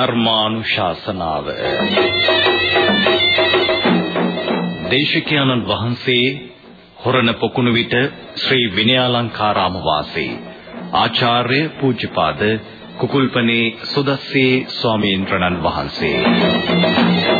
ධර්මානුශාසනාව. දේශිකානන් වහන්සේ හොරණ පොකුණු විට ශ්‍රී විනයාලංකාරාම වාසී. ආචාර්ය පූජ්‍යපාද කුකුල්පනේ සුදස්සේ ස්වාමීන් වහන්සේ. ධර්ම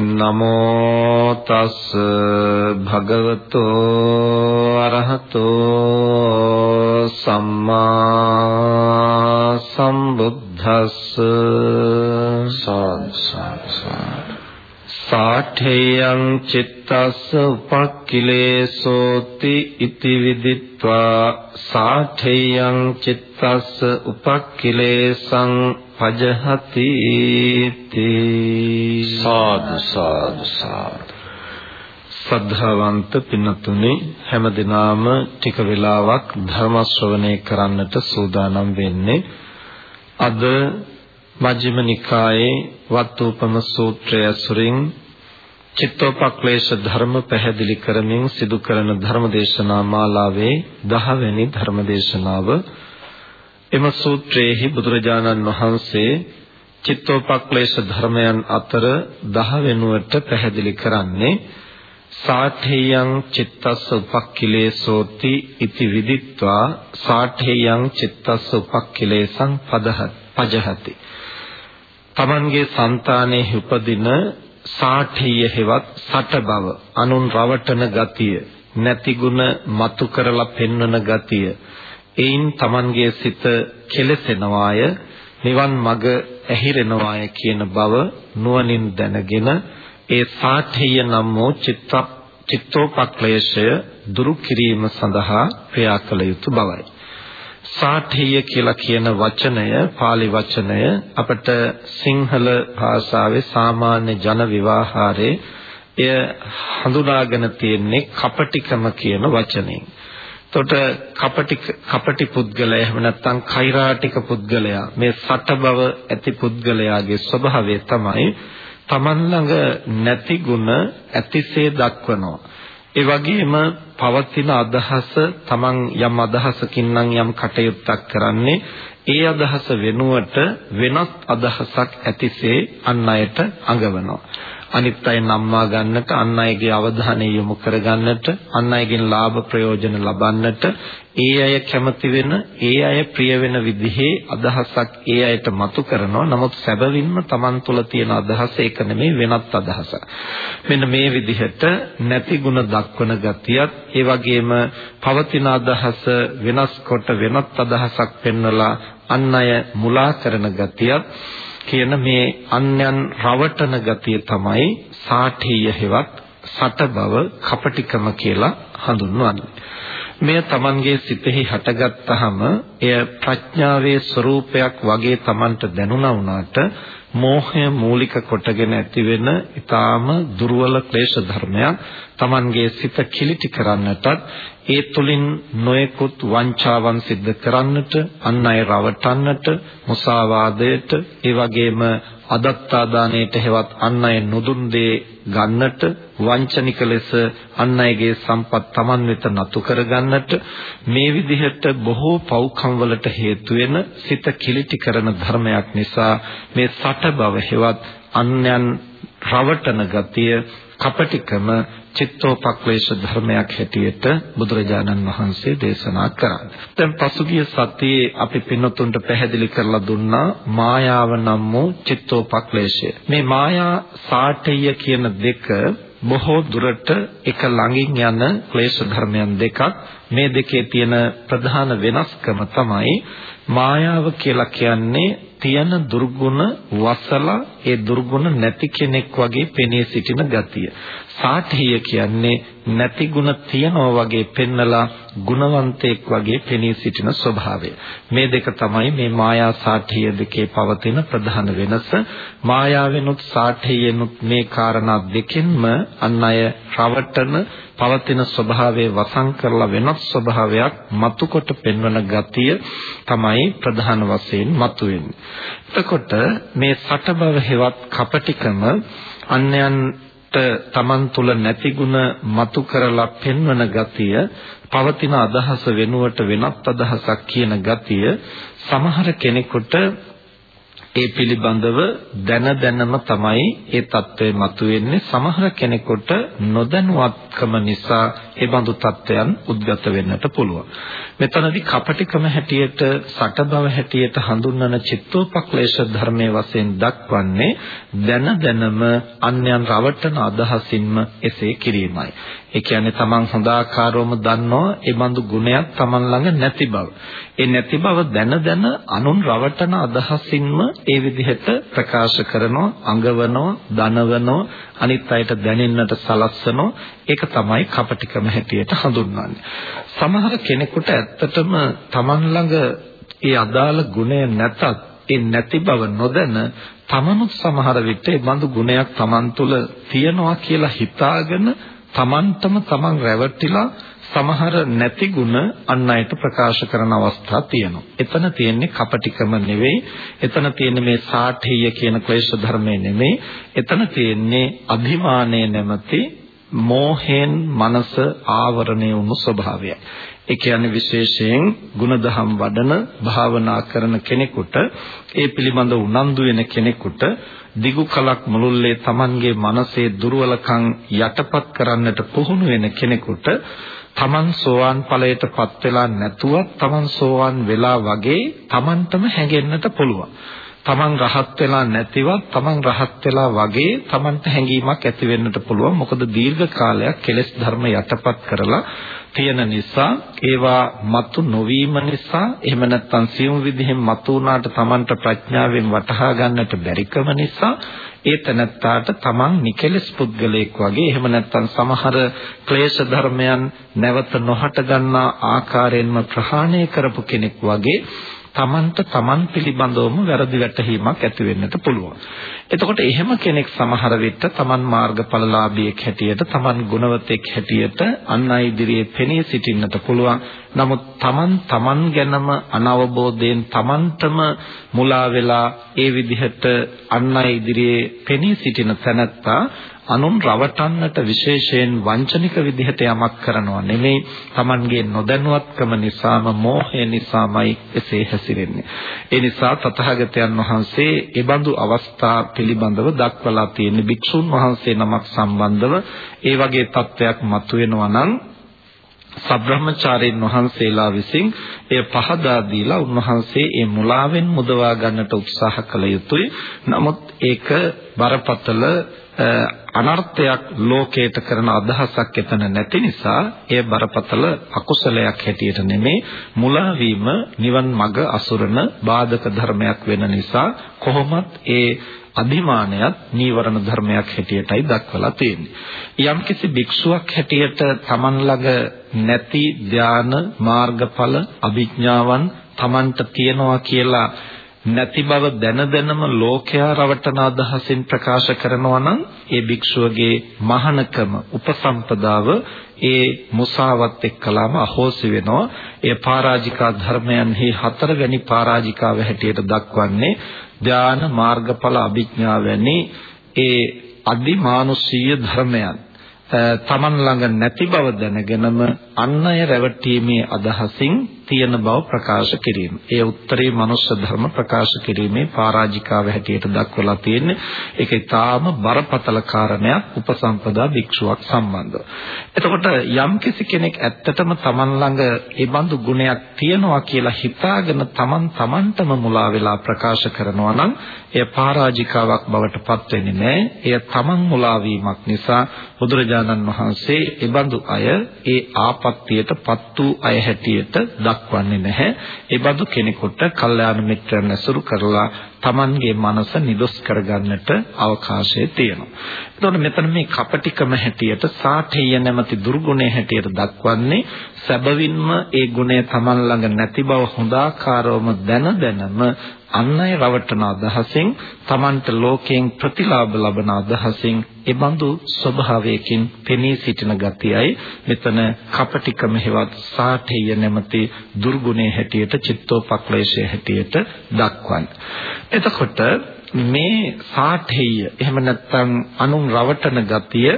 නමෝ තස් භගවතෝ අරහතෝ සම්මා සම්බුද්දස්ස සාඨේයං චිත්තස්ස උපක්ඛිලේසෝති ඉති විදිත්වා සාඨේයං චිත්තස්ස උපක්ඛිලේසං පජහති තී। සාදු සාදු සාදු। සද්ධාවන්ත පින්නතුනි හැම දිනාම ටික වෙලාවක් ධර්ම ශ්‍රවණය කරන්නට සූදානම් වෙන්නේ අද මජ්ක්‍ධිම නිකායේ වත්තුපම සූත්‍රය සුරින් චිත්තෝපක්ලේශ ධර්ම පැහැදිලි කරමින් සිදු කරන ධර්ම දේශනා මාලාවේ 10 වෙනි ධර්ම දේශනාව එම සූත්‍රයේහි බුදුරජාණන් වහන්සේ චිත්තෝපක්ලේශ ධර්මයන් අතර 10 වෙනුවට පැහැදිලි කරන්නේ සාඨේයං චිත්තස්ස උපක්ඛිලේසෝති ඉති විදිත්වා සාඨේයං චිත්තස්ස උපක්ඛිලේසං පදහත් පජහති. තමන්ගේ సంతානයේ උපදින සාඨීය හෙවත් සට බව අනුන් රවටන ගතිය නැති ගුණ මතු කරලා පෙන්වන ගතිය එයින් Tamanගේ සිත කෙලසෙනවාය නිවන් මඟ ඇහිරෙනවාය කියන බව නුවණින් දැනගෙන ඒ සාඨේය නම් වූ චිත්ත චිත්තෝපක්ලේශය දුරු කිරීම සඳහා ක්‍රියා කළ යුතු බවයි. සාඨේය කියලා කියන වචනය pāli වචනය අපට සිංහල භාෂාවේ සාමාන්‍ය ජන විවාහාරයේ එය හඳුනාගෙන තියෙන්නේ කපටිකම කියන වචනයෙන්. එතකොට කපටි කපටි පුද්ගලයා එහෙම නැත්නම් කෛරාටික පුද්ගලයා මේ සට බව ඇති පුද්ගලයාගේ ස්වභාවය තමයි Taman ළඟ නැති ಗುಣ ඇතිසේ දක්වනවා. ඒ වගේම පවතින අදහස Taman යම් අදහසකින් නම් යම් කටයුත්තක් කරන්නේ ඒ අදහස වෙනුවට වෙනත් අදහසක් ඇතිසේ අන් අයට අඟවනවා. අනිත් අය නම්මා ගන්නට අන් අයගේ අවධානය යොමු කරගන්නට අන් අයගෙන් ලාභ ප්‍රයෝජන ලබන්නට ඒ අය කැමති වෙන ඒ අය ප්‍රිය වෙන විදිහේ අදහසක් ඒ අයට මතු කරනවා. නමුත් සැබවින්ම Taman තුල තියෙන අදහස ඒක නෙමෙයි වෙනත් අදහසක්. මෙන්න මේ විදිහට නැති ಗುಣ දක්වන ගතියත් ඒ වගේම පවතින අදහස වෙනස් කොට වෙනත් අදහසක් පෙන්වලා අන් අය මුලා කරන ගතියත් කියන මේ අන්යන් රවටන ගතිය තමයි සාඨීය හෙවත් සට බව කපටිකම කියලා හඳුන්වන්නේ. මෙය Tamanගේ සිතෙහි හටගත්තාම එය ප්‍රඥාවේ ස්වરૂපයක් වගේ Tamanට දැනුණා වුණාට මෝහය මූලික කොටගෙන ඇතිවෙන ඊටාම දුර්වල ක්ලේශ ධර්මයක් Tamanගේ සිත කිලිටි කරන්නටත් ඒ තුලින් නොයෙකුත් වංචාවන් සිද්ධ කරන්නට අන් අය රවටන්නට මුසාවාදයට ඒ වගේම අදත්තාදානයට හෙවත් අන් අය නොදුන් දේ ගන්නට වංචනික ලෙස අන් අයගේ සම්පත් Taman වෙත නතු කරගන්නට මේ විදිහට බොහෝ පව්කම් වලට හේතු වෙන සිත කිලිටි කරන ධර්මයක් නිසා මේ සට බව හෙවත් අන්යන් රවටන ගතිය කපටිකම චිත්තෝපක්ලේශ ධර්මයක් හැටියට බුදුරජාණන් වහන්සේ දේශනා කරන්නේ. දැන් පසුගිය සතියේ අපි පින්නතුන්ට පැහැදිලි කරලා දුන්නා මායාව නම් වූ චිත්තෝපක්ලේශය. මේ මායා සාඨය කියන දෙක බොහෝ දුරට එක ළඟින් යන ක්ලේශ ධර්මයන් දෙකක් මේ දෙකේ තියෙන ප්‍රධාන වෙනස්කම තමයි මායාව කියලා කියන්නේ තියෙන දුර්ගුණ වසලා ඒ දුර්ගුණ නැති කෙනෙක් වගේ පෙනී සිටින ගතිය. සාඨිය කියන්නේ නැති ಗುಣ තියනවා වගේ පෙන්නලා ගුණවන්තයෙක් වගේ පෙනී සිටින ස්වභාවය. මේ දෙක තමයි මේ මායා සාඨිය දෙකේ පවතින ප්‍රධාන වෙනස. මායාවෙනුත් සාඨියෙනුත් මේ කාරණා දෙකෙන්ම අන් අය රවටන පවතින ස්වභාවයේ වසං කරලා වෙනත් ස්වභාවයක් මතුකොට පෙන්වන ගතිය තමයි ප්‍රධාන වශයෙන් මතුවෙන්නේ. එතකොට මේ සටබව හෙවත් කපටිකම අන්යන් තමන් තුළ නැති ಗುಣ මතු කරලා පෙන්වන ගතිය පවතින අදහස වෙනුවට වෙනත් අදහසක් කියන ගතිය සමහර කෙනෙකුට ඒ පිළිබඳව දැන දැනම තමයි ඒ தત્ත්වය මතුවෙන්නේ. සමහර කෙනෙකුට නොදැනුවත්කම නිසා ඒ බඳු தත්වයන් උද්ගත වෙන්නට පුළුවන් මෙතනදී කපටිකම හැටියට සටබව හැටියට හඳුන්වන චිත්තෝපක්ලේශ ධර්මයේ වශයෙන් දක්වන්නේ දැන දැනම අන්‍යයන් රවටන අදහසින්ම එසේ කිරීමයි ඒ කියන්නේ තමන් හොඳාකාරවම දන්නවා ඒ බඳු ගුණයක් තමන් ළඟ නැති බව. ඒ නැති බව දැන දැන අනුන් රවටන අදහසින්ම ඒ විදිහට ප්‍රකාශ කරනවා, අඟවනවා, දනවනවා, අනිත් අයට දැනෙන්නට සලස්වනවා. ඒක තමයි කපටිකම හැටියට හඳුන්වන්නේ. සමහර කෙනෙකුට ඇත්තටම තමන් ළඟ ඒ අදාළ ගුණය නැතත් ඒ නැති බව නොදැන තමනුත් සමහර විට ඒ බඳු ගුණයක් තමන් තුළ තියනවා කියලා හිතාගෙන තමන්ටම තමන් රැවටිලා සමහර නැති ಗುಣ අන් අයට ප්‍රකාශ කරන අවස්ථා තියෙනවා. එතන තියෙන්නේ කපටිකම නෙවෙයි. එතන තියෙන්නේ මේ සාඨීය කියන ක්ලේශ ධර්මයේ නෙවෙයි. එතන තියෙන්නේ අභිමානයේ නැමැති මෝහෙන් මනස ආවරණය වුණු ස්වභාවයයි. ඒ කියන්නේ විශේෂයෙන් ಗುಣධම් වඩන භාවනා කරන කෙනෙකුට ඒ පිළිබඳ උනන්දු වෙන කෙනෙකුට දිගු කලක් මුළුල්ලේ Tamanගේ මනසේ දුර්වලකම් යටපත් කරන්නට පුහුණු වෙන කෙනෙකුට Taman සෝවාන් ඵලයටපත් වෙලා නැතුවත් Taman සෝවාන් වෙලා වගේ Tamanටම හැඟෙන්නට පුළුවන්. තමන් රහත් වෙලා නැතිවත් තමන් රහත් වෙලා වගේ තමන්ට හැඟීමක් ඇති වෙන්නට පුළුවන්. මොකද දීර්ඝ කාලයක් කෙලෙස් ධර්ම යටපත් කරලා තියෙන නිසා ඒවා මතු නොවීම නිසා එහෙම නැත්නම් සියුම් විදිහෙන් මතු වුණාට තමන්ට ප්‍රඥාවෙන් වටහා ගන්නට බැරිකම නිසා ඒ තනත්තාට තමන් නිකලස් පුද්ගලයෙක් වගේ එහෙම නැත්නම් සමහර ක්ලේශ ධර්මයන් නැවත නොහට ගන්නා ආකාරයෙන්ම ප්‍රහාණය කරපු කෙනෙක් වගේ තමන්ට තමන් පිළිබඳවම වැරදි වැටහීමක් ඇති වෙන්නට පුළුවන්. එතකොට එහෙම කෙනෙක් සමහර විට තමන් මාර්ගඵලලාභියෙක් හැටියට තමන් ගුණවතෙක් හැටියට අන් අය ඉදිරියේ පෙනී සිටින්නට පුළුවන්. නමුත් තමන් තමන් ගැනම අනවබෝධයෙන් තමන්ටම මුලා වෙලා ඒ විදිහට අන් අය ඉදිරියේ පෙනී සිටින තැනැත්තා අනුන් රවටන්නට විශේෂයෙන් වංචනික විදිහට යමක් කරනවා නෙමෙයි Tamanගේ නොදැනුවත්කම නිසාම මෝහය නිසාමයි එසේ හැසිරෙන්නේ. ඒ නිසා තථාගතයන් වහන්සේ ඒ බඳු අවස්ථා පිළිබඳව දක්වලා තියෙන භික්ෂුන් වහන්සේ නමක් සම්බන්ධව ඒ වගේ තත්වයක් මතුවෙනවා නම් සබ්‍රහ්මචාරීන් වහන්සේලා විසින් එය පහදා දීලා උන්වහන්සේ ඒ මුලාවෙන් මුදවා ගන්නට උත්සාහ කළ යුතුයි. නමුත් ඒක බරපතල අනර්ථයක් ලෝකයට කරන අදහසක් එතන නැති නිසා එය බරපතල අකුසලයක් හැටියට නෙමේ මුලා වීම නිවන් මඟ අසුරන බාධක ධර්මයක් වෙන නිසා කොහොමත් ඒ අභිමානයත් නීවරණ ධර්මයක් හැටියටයි දක්වලා තියෙන්නේ. යම්කිසි භික්ෂුවක් හැටියට Taman ළඟ නැති ධාන මාර්ගඵල අභිඥාවන් Tamanට තියනවා කියලා නැති බව දැන දැනම ලෝකයා රවටන අදහසින් ප්‍රකාශ කරනවා නම් ඒ භික්ෂුවගේ මහානකම උපසම්පදාව ඒ මුසාවත් එක්කලාම අහෝසි වෙනවා ඒ පරාජිකා ධර්මයන්හි හතරවැනි පරාජිකාව හැටියට දක්වන්නේ ධාන මාර්ගඵල අභිඥා වැනි ඒ අදිමානුෂීය ධර්මයන් තමන් ළඟ නැති බව දැනගෙනම අන් අය රැවටීමේ අදහසින් තියෙන බව ප්‍රකාශ කිරීම. ඒ උත්තරී මනුෂ්‍ය ධර්ම ප්‍රකාශ කිරීමේ පරාජිකාව හැටියට දක්වලා තියෙන්නේ. ඒක ඊටාම බරපතල කාරණයක් උපසම්පදා භික්ෂුවක් සම්බන්ධව. එතකොට යම්කිසි කෙනෙක් ඇත්තටම Taman ළඟ ඒ බඳු ගුණයක් තියෙනවා කියලා හිතාගෙන Taman Tamanටම මුලා වෙලා ප්‍රකාශ කරනවා නම් එය පරාජිකාවක් බවට පත් වෙන්නේ නැහැ. එය Taman මුලා නිසා බුදුරජාණන් වහන්සේ ඒ බඳු අය ඒ ආපත් උත්පත්තියටපත් වූ අය හැටියට දක්වන්නේ නැහැ. ඒ බඳු කෙනෙකුට කල්යාණ මිත්‍රයන් ඇසුරු කරලා Tamanගේ මනස නිදොස් කරගන්නට අවකාශය තියෙනවා. එතකොට මෙතන මේ කපටිකම හැටියට සාඨේය නැමැති දුර්ගුණය හැටියට දක්වන්නේ සැබවින්ම ඒ ගුණය Taman ළඟ නැති බව හොඳාකාරවම දැන දැනම අන් අය රවටන අදහසින් Tamanට ලෝකයෙන් ප්‍රතිලාභ ලබන අදහසින් එබඳු ස්වභාවයකින් පෙනී සිටින ගතියයි මෙතන කපටිකම හේවත් සාඨේය නැමැති දුර්ගුණේ හැටියට චිත්තෝපක්ලේශය හැටියට දක්වන්නේ. එතකොට මේ සාඨේය එහෙම නැත්නම් අනුන් රවටන ගතිය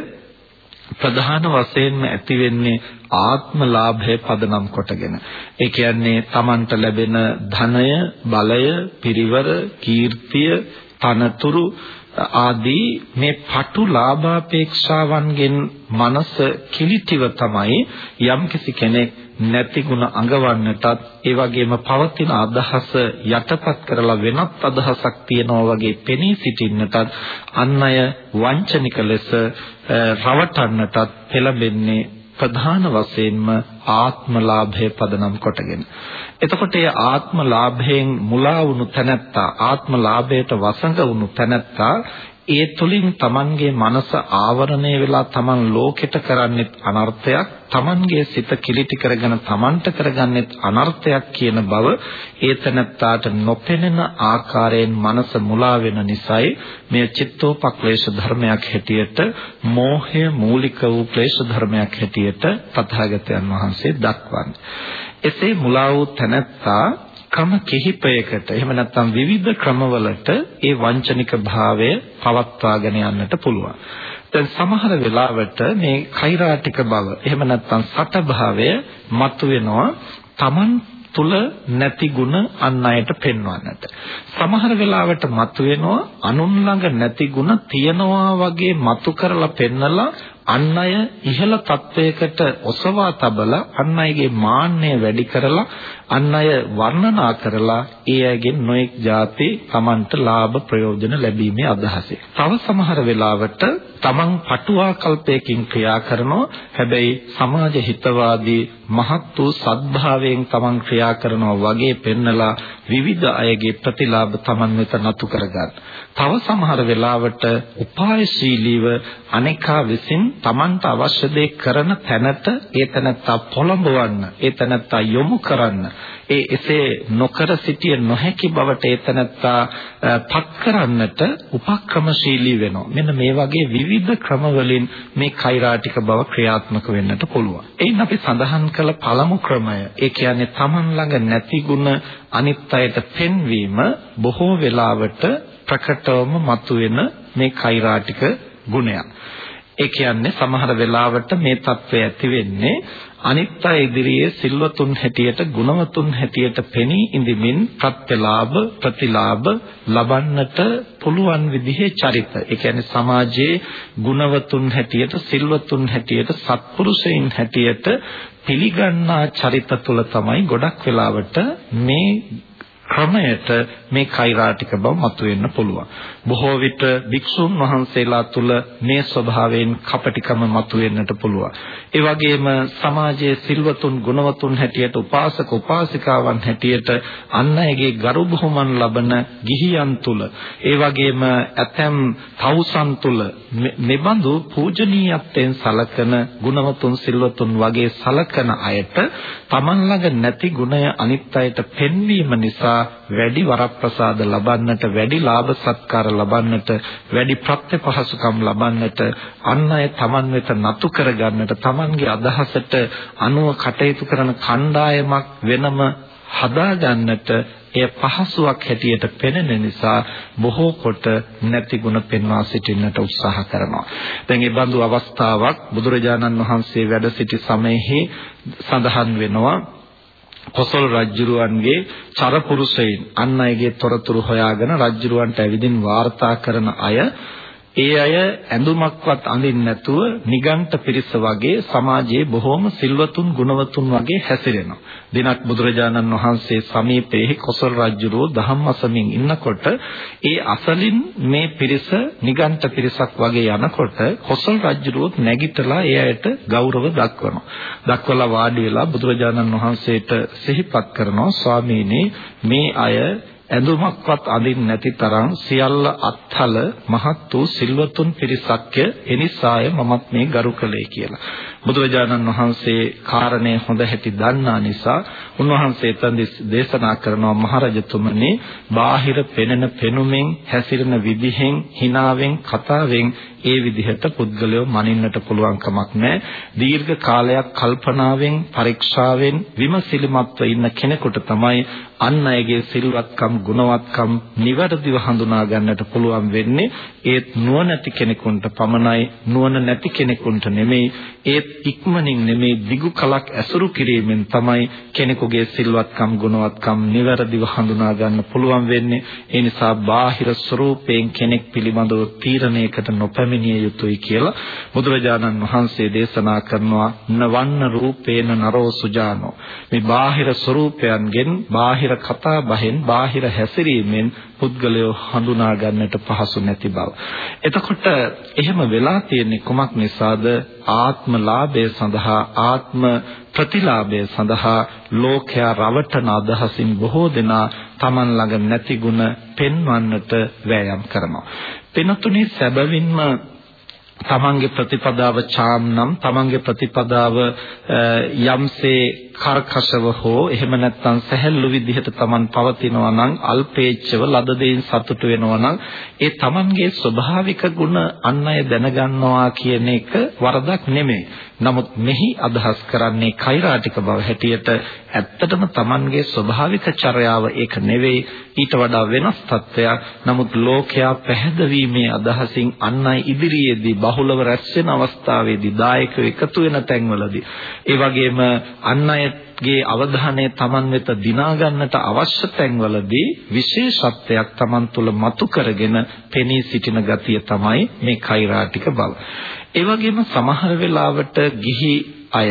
ප්‍රධාන වශයෙන්ම ඇති වෙන්නේ ආත්මලාභය පදනම් කොටගෙන. ඒ කියන්නේ Tamanට ලැබෙන ධනය, බලය, පිරිවර, කීර්තිය, තනතුරු ආදී මේ පටු ලාභාපේක්ෂාවන්ගෙන් මනස කිලිටිව තමයි යම්කිසි කෙනෙක් නැති ಗುಣ අඟවන්නටත් ඒ වගේම පවතින අදහස යටපත් කරලා වෙනත් අදහසක් තියනවා වගේ පෙනී සිටින්නටත් අන් අය වංචනික ලෙස රවටන්නටත් පෙළඹෙන්නේ ප්‍රධාන වශයෙන්ම ආත්මලාභය පදනම් කොටගෙන. එතකොට ඒ ආත්මලාභයෙන් මුලා වුණු තැනැත්තා ආත්මලාභයට වසඟ වුණු තැනැත්තා ඒ තුලින් Tamanගේ මනස ආවරණය වෙලා Taman ලෝකෙට කරන්නෙත් අනර්ථයක් Tamanගේ සිත කිලිටි කරගෙන Tamanට කරගන්නෙත් අනර්ථයක් කියන බව ඒතනත්තාට නොපෙනෙන ආකාරයෙන් මනස මුලා වෙන නිසායි මේ චිත්තෝපක්ලේශ ධර්මයක් හැටියට මෝහය මූලික වූ ක්ලේශ ධර්මයක් හැටියට තථාගතයන් වහන්සේ දක්වන්නේ. එසේ මුලා වූ තැනැත්තා ක්‍රම කිහිපයකට එහෙම නැත්නම් විවිධ ක්‍රමවලට ඒ වංචනික භාවය පවත්වාගෙන යන්නට පුළුවන්. දැන් සමහර වෙලාවට මේ කෛරාටික බව එහෙම නැත්නම් සට භාවය මතුවෙනවා Taman තුල නැති ಗುಣ අන් අයට පෙන්වන්නට. සමහර වෙලාවට මතුවෙනවා අනුන් ළඟ නැති ಗುಣ තියනවා වගේ මතු කරලා පෙන්නලා අන් අය ඉහළ තත්වයකට ඔසවා තබලා අන් අයගේ මාන්නය වැඩි කරලා අන් අය වර්ණනා කරලා ඒ අයගෙන් නොඑක් જાති Tamanට ලාභ ප්‍රයෝජන ලැබීමේ අදහසයි. තව සමහර වෙලාවට Taman පටුවාකල්පයකින් ක්‍රියා කරනවා. හැබැයි සමාජ හිතවාදී මහත් වූ සත්භාවයෙන් Taman ක්‍රියා කරනවා වගේ පෙන්නලා විවිධ අයගේ ප්‍රතිලාභ Taman වෙත නතු කරගන්න. තව සමහර වෙලාවට උපායශීලීව අනේකා විසින් Tamanට අවශ්‍ය දේ කරන තැනට ඒ තැනත්තා පොළඹවන්න, ඒ තැනත්තා යොමු කරන්න ඒ එසේ නොකර සිටිය නොහැකි බවට ඒතනත්තා පත් කරන්නට උපක්‍රමශීලී වෙනවා. මෙන්න මේ වගේ විවිධ ක්‍රම වලින් මේ කෛරාටික බව ක්‍රියාත්මක වෙන්නට පුළුවන්. එයින් අපි සඳහන් කළ පළමු ක්‍රමය ඒ කියන්නේ Taman ළඟ නැති ಗುಣ අනිත් අයට පෙන්වීම බොහෝ වෙලාවට ප්‍රකටවම මතුවෙන මේ කෛරාටික ගුණයක්. ඒ කියන්නේ සමහර වෙලාවට මේ தත්වය ඇති වෙන්නේ අනිත් අය ඉදිරියේ සිල්වතුන් හැටියට ගුණවතුන් හැටියට පෙනී ඉඳිමින් ප්‍රත්‍යලාභ ප්‍රතිලාභ ලබන්නට පුළුවන් විදිහේ චරිත. ඒ කියන්නේ සමාජයේ ගුණවතුන් හැටියට සිල්වතුන් හැටියට සත්පුරුෂයින් හැටියට පිළිගන්නා චරිත තුළ තමයි ගොඩක් වෙලාවට මේ ක්‍රමයට මේ කෛරාටික බව මතුවෙන්න පුළුවන්. බොහෝ විට භික්ෂුන් වහන්සේලා තුල මේ ස්වභාවයෙන් කපටිකම මතුවෙන්නට පුළුවන්. ඒ වගේම සමාජයේ සිල්වතුන් ගුණවතුන් හැටියට උපාසක උපාසිකාවන් හැටියට අන් අයගේ ගරු බුහුමන් ලබන ගිහියන් තුල ඒ වගේම ඇතැම් තවුසන් තුල මෙබඳු පූජනීයත්වයෙන් සලකන ගුණවතුන් සිල්වතුන් වගේ සලකන අයට තමන් ළඟ නැති ගුණය අනිත් අයට පෙන්වීම නිසා වැඩි වරප්‍රසාද ලබන්නට වැඩි ලාභ සත්කාර ලබන්නට වැඩි ප්‍රත්‍ය පහසුකම් ලබන්නට අන් අය Taman වෙත නතු කරගන්නට Tamanගේ අදහසට අනුව කටයුතු කරන කණ්ඩායමක් වෙනම හදාගන්නට එය පහසුවක් හැටියට පෙනෙන නිසා බොහෝ කොට නැති ಗುಣ පෙන්වා සිටින්නට උත්සාහ කරනවා. දැන් මේ බඳු අවස්ථාවක් බුදුරජාණන් වහන්සේ වැඩ සිටි සමයේහි සඳහන් වෙනවා. කොසල් රජුරුවන්ගේ චරපුරුෂයින් අන් අයගේ තොරතුරු හොයාගෙන රජුරුවන්ට ඇවිදින් වාර්තා කරන අය ඒ අය ඇඳුමක්වත් අඳින්නේ නැතුව නිගණ්ඨ පිරිස වගේ සමාජයේ බොහෝම සිල්වතුන් ගුණවතුන් වගේ හැසිරෙනවා. දිනක් බුදුරජාණන් වහන්සේ සමීපයේ කොසල් රජුරෝ ධම්මසමින් ඉන්නකොට ඒ අසලින් මේ පිරිස නිගණ්ඨ පිරිසක් වගේ යනකොට කොසල් රජුරෝ නැගිටලා ඒ අයට ගෞරව දක්වනවා. දක්වලා වාඩි වෙලා බුදුරජාණන් වහන්සේට සිහිපත් කරනවා ස්වාමීනි මේ අය ඇඳුමක්වත් අඳින්න නැති තරම් සියල්ල අත්හල මහත් වූ සිල්වතුන් පිරිසක්ය එනිසාය මමත් මේ ගරු කළේ කියලා. බුදුරජාණන් වහන්සේ කාරණේ හොඳ හැටි දන්නා නිසා උන්වහන්සේ තන් දේශනා කරනවා මහරජතුමනි බාහිර පෙනෙන පෙනුමෙන් හැසිරෙන විදිහෙන් හිනාවෙන් කතාවෙන් ඒ විදිහට පුද්ගලයෝ මනින්නට පුළුවන් කමක් නැහැ. දීර්ඝ කාලයක් කල්පනාවෙන් පරීක්ෂාවෙන් විමසිලිමත්ව ඉන්න කෙනෙකුට තමයි අන් අයගේ සිල්වත්කම් ගුණවත්කම් නිවැරදිව හඳුනා ගන්නට පුළුවන් වෙන්නේ. ඒත් නුවණැති කෙනෙකුට පමණයි නුවණ නැති කෙනෙකුට නෙමෙයි. ඒත් ඉක්මනින් නෙමෙයි දිගු කලක් ඇසුරු කිරීමෙන් තමයි කෙනෙකුගේ සිල්වත්කම් ගුණවත්කම් නිවැරදිව හඳුනා ගන්න පුළුවන් වෙන්නේ. ඒ නිසා බාහිර ස්වરૂපයෙන් කෙනෙක් පිළිබඳව තීරණයකට නොපැමිණ පැමිණිය යුතුයි කියලා බුදුරජාණන් වහන්සේ දේශනා කරනවා නවන්න රූපේන නරෝ සුජානෝ මේ බාහිර ස්වરૂපයන්ගෙන් බාහිර කතා බහෙන් බාහිර හැසිරීමෙන් පුද්ගලයෝ හඳුනා ගන්නට පහසු නැති බව. එතකොට එහෙම වෙලා තියෙන්නේ කුමක් නිසාද? ආත්මලාභය සඳහා ආත්ම ප්‍රතිලාභය සඳහා ලෝකයා රවටන අදහසින් බොහෝ දෙනා Taman ළඟ නැති ಗುಣ පෙන්වන්නට වෑයම් කරනවා. වෙනතුනේ සැබවින්ම තමන්ගේ ප්‍රතිපදාව චාම් නම් තමන්ගේ ප්‍රතිපදාව යම්සේ කර්කශව හෝ එහෙම නැත්නම් සැහැල්ලු විදිහට තමන් පවතිනවා නම් අල්පේච්ඡව ලද දෙයින් සතුටු වෙනවා නම් ඒ තමන්ගේ ස්වභාවික ගුණ අන් අය දැනගන්නවා කියන එක වරදක් නෙමෙයි. නමුත් මෙහි අදහස් කරන්නේ කෛරාටික බව හැටියට ඇත්තටම තමන්ගේ ස්වභාවික චර්යාව ඒක නෙවෙයි ඊට වඩා වෙනස් තත්ත්වයක්. නමුත් ලෝකයා පැහැදවීමේ අදහසින් අන් අය ඉදිරියේදී බහුලව රැස් වෙන අවස්ථාවේදී දායකව එකතු වෙන තැන්වලදී ඒ වගේම අන් අයගේ අවධානය Taman වෙත දිනා ගන්නට අවශ්‍ය තැන්වලදී විශේෂත්වයක් Taman තුල මතු කරගෙන පෙනී සිටින ගතිය තමයි මේ කෛරාටික බව. ඒ වගේම සමහර වෙලාවට ගිහි අය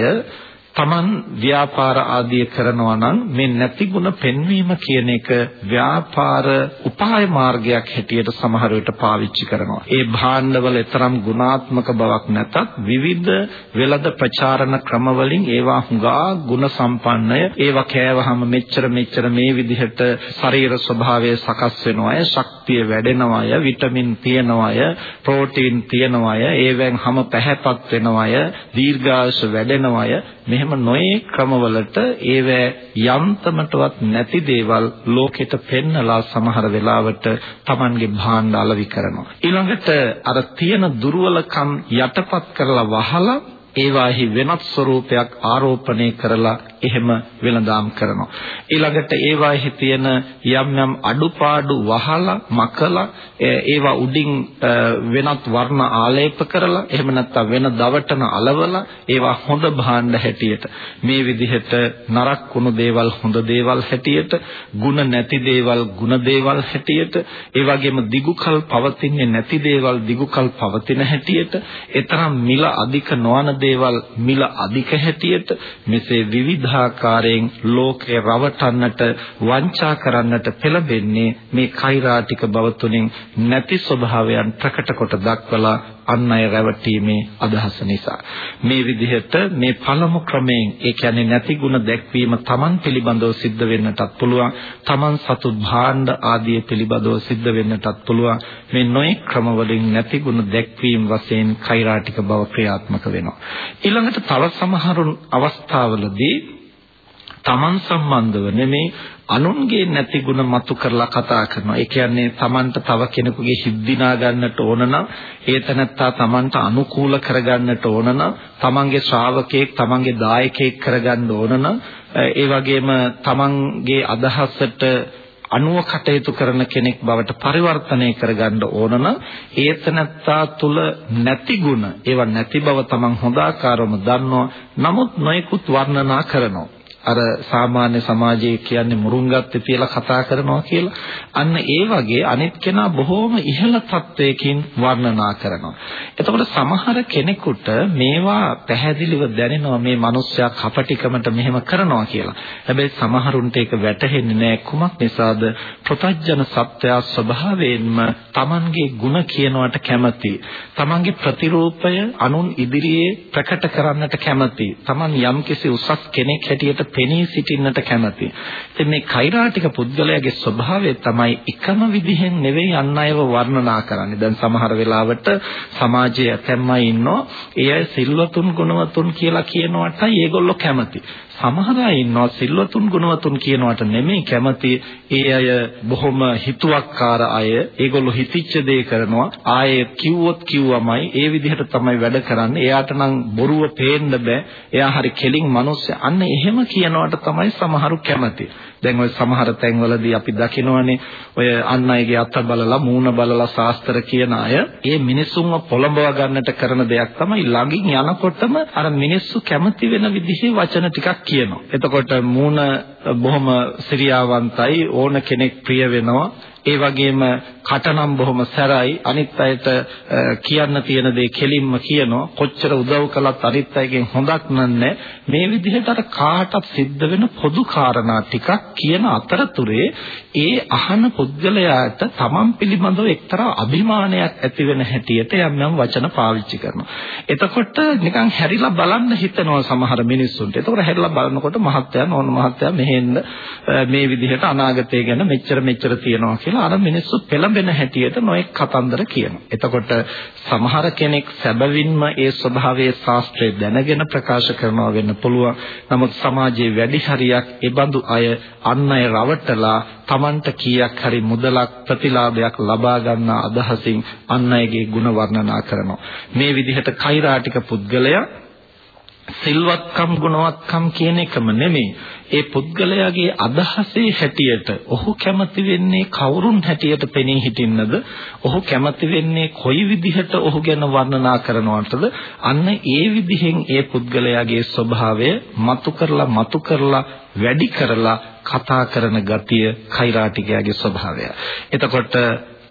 Taman ව්‍යාපාර ආදිය කරනවා නම් මේ නැතිගුණ පෙන්වීම කියන එක ව්‍යාපාර උපාය මාර්ගයක් හැටියට සමහර විට පාවිච්චි කරනවා. ඒ භාණ්ඩවල තරම් ගුණාත්මක බවක් නැතත් විවිධ වෙළඳ ප්‍රචාරණ ක්‍රමවලින් ඒවා හුඟා ගුණ සම්පන්නය. ඒවා කෑවහම මෙච්චර මෙච්චර මේ විදිහට ශරීර ස්වභාවය සකස් වෙනවාය, ශක්තිය වැඩෙනවාය, විටමින් තියනවාය, ප්‍රෝටීන් තියනවාය, ඒවෙන් හැම පැහැපත් වෙනවාය, දීර්ඝායුෂ වැඩෙනවාය. මෙහෙම නොයේ ක්‍රමවලට ඒවැ යන්තමටවත් නැති දේවල් ලෝකෙට පෙන්නලා සමහර වෙලාවට Tamanගේ භාණ්ඩ අලවි කරනවා. ඊළඟට අර තියෙන දුර්වලකම් යටපත් කරලා වහලා ඒවාහි වෙනත් ස්වરૂපයක් ආරෝපණය කරලා එහෙම වෙළඳාම් කරනවා. ඊළඟට ඒවාහි තියෙන යම් යම් අඩුපාඩු වහලා මකලා ඒවා උඩින් වෙනත් වර්ණ ආලේප කරලා එහෙම නැත්නම් වෙන දවටන అలවලා ඒවා හොඳ භාණ්ඩ හැටියට මේ විදිහට නරක කුණු දේවල් හොඳ දේවල් හැටියට, ಗುಣ නැති දේවල් ಗುಣ දේවල් හැටියට, ඒ වගේම දිගුකල් පවතින්නේ නැති දේවල් දිගුකල් පවතින හැටියට, ඒතරම් මිල අධික නොවන දේවල් මිල අධික හැටියට මෙසේ විවිධ විවිධාකාරයෙන් ලෝකේ රවටන්නට වංචා කරන්නට පෙළඹෙන්නේ මේ කෛරාටික බව තුලින් නැති ස්වභාවයන් ප්‍රකට කොට දක්වලා අන් අය රැවටීමේ අදහස නිසා මේ විදිහට මේ පළමු ක්‍රමයෙන් ඒ කියන්නේ නැති ಗುಣ දැක්වීම Taman පිළිබඳව සිද්ධ වෙන්නටත් පුළුවන් Taman සතු භාණ්ඩ ආදී පිළිබඳව සිද්ධ වෙන්නටත් පුළුවන් මේ නොයෙක් ක්‍රම වලින් නැති ಗುಣ දැක්වීම වශයෙන් කෛරාටික බව ක්‍රියාත්මක වෙනවා ඊළඟට තව සමහරු අවස්ථාවලදී Taman සම්බන්ධව නෙමේ අනුන්ගේ නැති ಗುಣ මතු කරලා කතා කරනවා. ඒ කියන්නේ Tamanට තව කෙනෙකුගේ හිත් දිනා ගන්නට ඕන නම් ඒ තැනත්තා Tamanට අනුකූල කරගන්නට ඕන නම් Tamanගේ ශ්‍රාවකෙක් Tamanගේ දායකයෙක් කරගන්න ඕන නම් ඒ වගේම Tamanගේ අදහසට අනුව කටයුතු කරන කෙනෙක් බවට පරිවර්තනය කරගන්න ඕන නම් ඒතනත්තා තුල නැති ಗುಣ ඒවා නැති බව තමන් හොඳාකාරවම දන්නවා නමුත් නොයෙකුත් වර්ණනා කරනවා අර සාමාන්‍ය සමාජයේ කියන්නේ මුරුංගත් තියලා කතා කරනවා කියලා. අන්න ඒ වගේ අනිත් කෙනා බොහෝම ඉහළ තත්වයකින් වර්ණනා කරනවා. එතකොට සමහර කෙනෙකුට මේවා පැහැදිලිව දැනෙනවා මේ මිනිස්සයා කපටිකමට මෙහෙම කරනවා කියලා. හැබැයි සමහරුන්ට ඒක වැටහෙන්නේ නැහැ කුමක් නිසාද? ප්‍රතඥ සත්‍යය ස්වභාවයෙන්ම Tamanගේ ಗುಣ කියනවට කැමති. Tamanගේ ප්‍රතිරූපය අනුන් ඉදිරියේ ප්‍රකට කරන්නට කැමති. Taman යම්කිසි උසස් කෙනෙක් හැටියට පෙනී සිටින්නට කැමති. ඉතින් මේ කෛරාටික පුද්ගලයාගේ ස්වභාවය තමයි එකම විදිහෙන් නෙවෙයි අන් අයව වර්ණනා කරන්නේ. දැන් සමහර වෙලාවට සමාජයේ ඇතැම්ම ඉන්නෝ ඒ අය සිල්වතුන් ගුණවතුන් කියලා කියනවටයි ඒගොල්ලෝ කැමති. සමහර අය ඉන්නවා සිල්වතුන් ගුණවතුන් කියනවට නෙමෙයි කැමති. ඒ අය බොහොම හිතුවක්කාර අය. ඒගොල්ලෝ හිතිච්ච දේ කරනවා. ආයේ කිව්වොත් කිව්වමයි ඒ විදිහට තමයි වැඩ කරන්නේ. එයාට නම් බොරුව පේන්න බෑ. එයා හරි කෙලින් මිනිස්සු. අන්න එහෙම කියනවට තමයි සමහරු කැමති. දැන් ওই සමහර තැන්වලදී අපි දකිනවනේ ඔය අන් අයගේ අත බලලා මූණ බලලා ශාස්ත්‍ර කියන අය ඒ මිනිසුන්ව පොළඹව ගන්නට කරන දෙයක් තමයි ළඟින් යනකොටම අර මිනිස්සු කැමති වෙන විදිහේ වචන ටිකක් කියනවා. එතකොට මූණ බොහොම සිරියාවන්තයි ඕන කෙනෙක් ප්‍රිය වෙනවා. ඒ වගේම කටනම් බොහොම සැරයි. අනිත් අයට කියන්න තියෙන දේ කෙලින්ම කියනවා. කොච්චර උදව් කළත් අනිත් අයගෙන් හොඳක් නන්නේ මේ විදිහට අර කාටත් සිද්ධ වෙන පොදු කාරණා ටිකක් කියන අතරතුරේ ඒ අහන පුද්ගලයාට තමන් පිළිබඳව එක්තරා අභිමානයක් ඇති වෙන හැටියට යම් යම් වචන පාවිච්චි කරනවා. එතකොට නිකන් හැරිලා බලන්න හිතනවා සමහර මිනිස්සුන්ට. එතකොට හැරිලා බලනකොට මහත්තයා නෝන මහත්තයා මෙහෙන්න මේ විදිහට අනාගතය ගැන මෙච්චර මෙච්චර තියනවා කියලා අර මිනිස්සු පෙළඹෙන හැටියට නොඑක් කතන්දර කියනවා. එතකොට සමහර කෙනෙක් සැබවින්ම ඒ ස්වභාවයේ ශාස්ත්‍රය දැනගෙන ප්‍රකාශ කරනවා වෙන්න පුළුවන්. නමුත් සමාජයේ වැඩි හරියක් ඒ බඳු අය අන් අය රවටලා Tamanට කීයක් හරි මුදලක් ප්‍රතිලාභයක් ලබා ගන්න අදහසින් අන් අයගේ ಗುಣ වර්ණනා කරනවා. මේ විදිහට කෛරාටික පුද්ගලයා සිල්වත්කම් ගුණවත්කම් කියන එකම නෙමෙයි. ඒ පුද්ගලයාගේ අදහසේ හැටියට ඔහු කැමති වෙන්නේ කවුරුන් හැටියට පෙනී හිටින්නද? ඔහු කැමති වෙන්නේ කොයි විදිහට ඔහු ගැන වර්ණනා කරනවටද? අන්න ඒ විදිහෙන් ඒ පුද්ගලයාගේ ස්වභාවය මතු කරලා මතු කරලා වැඩි කරලා කතා කරන ගතිය කෛරාටිකයාගේ ස්වභාවය. එතකොට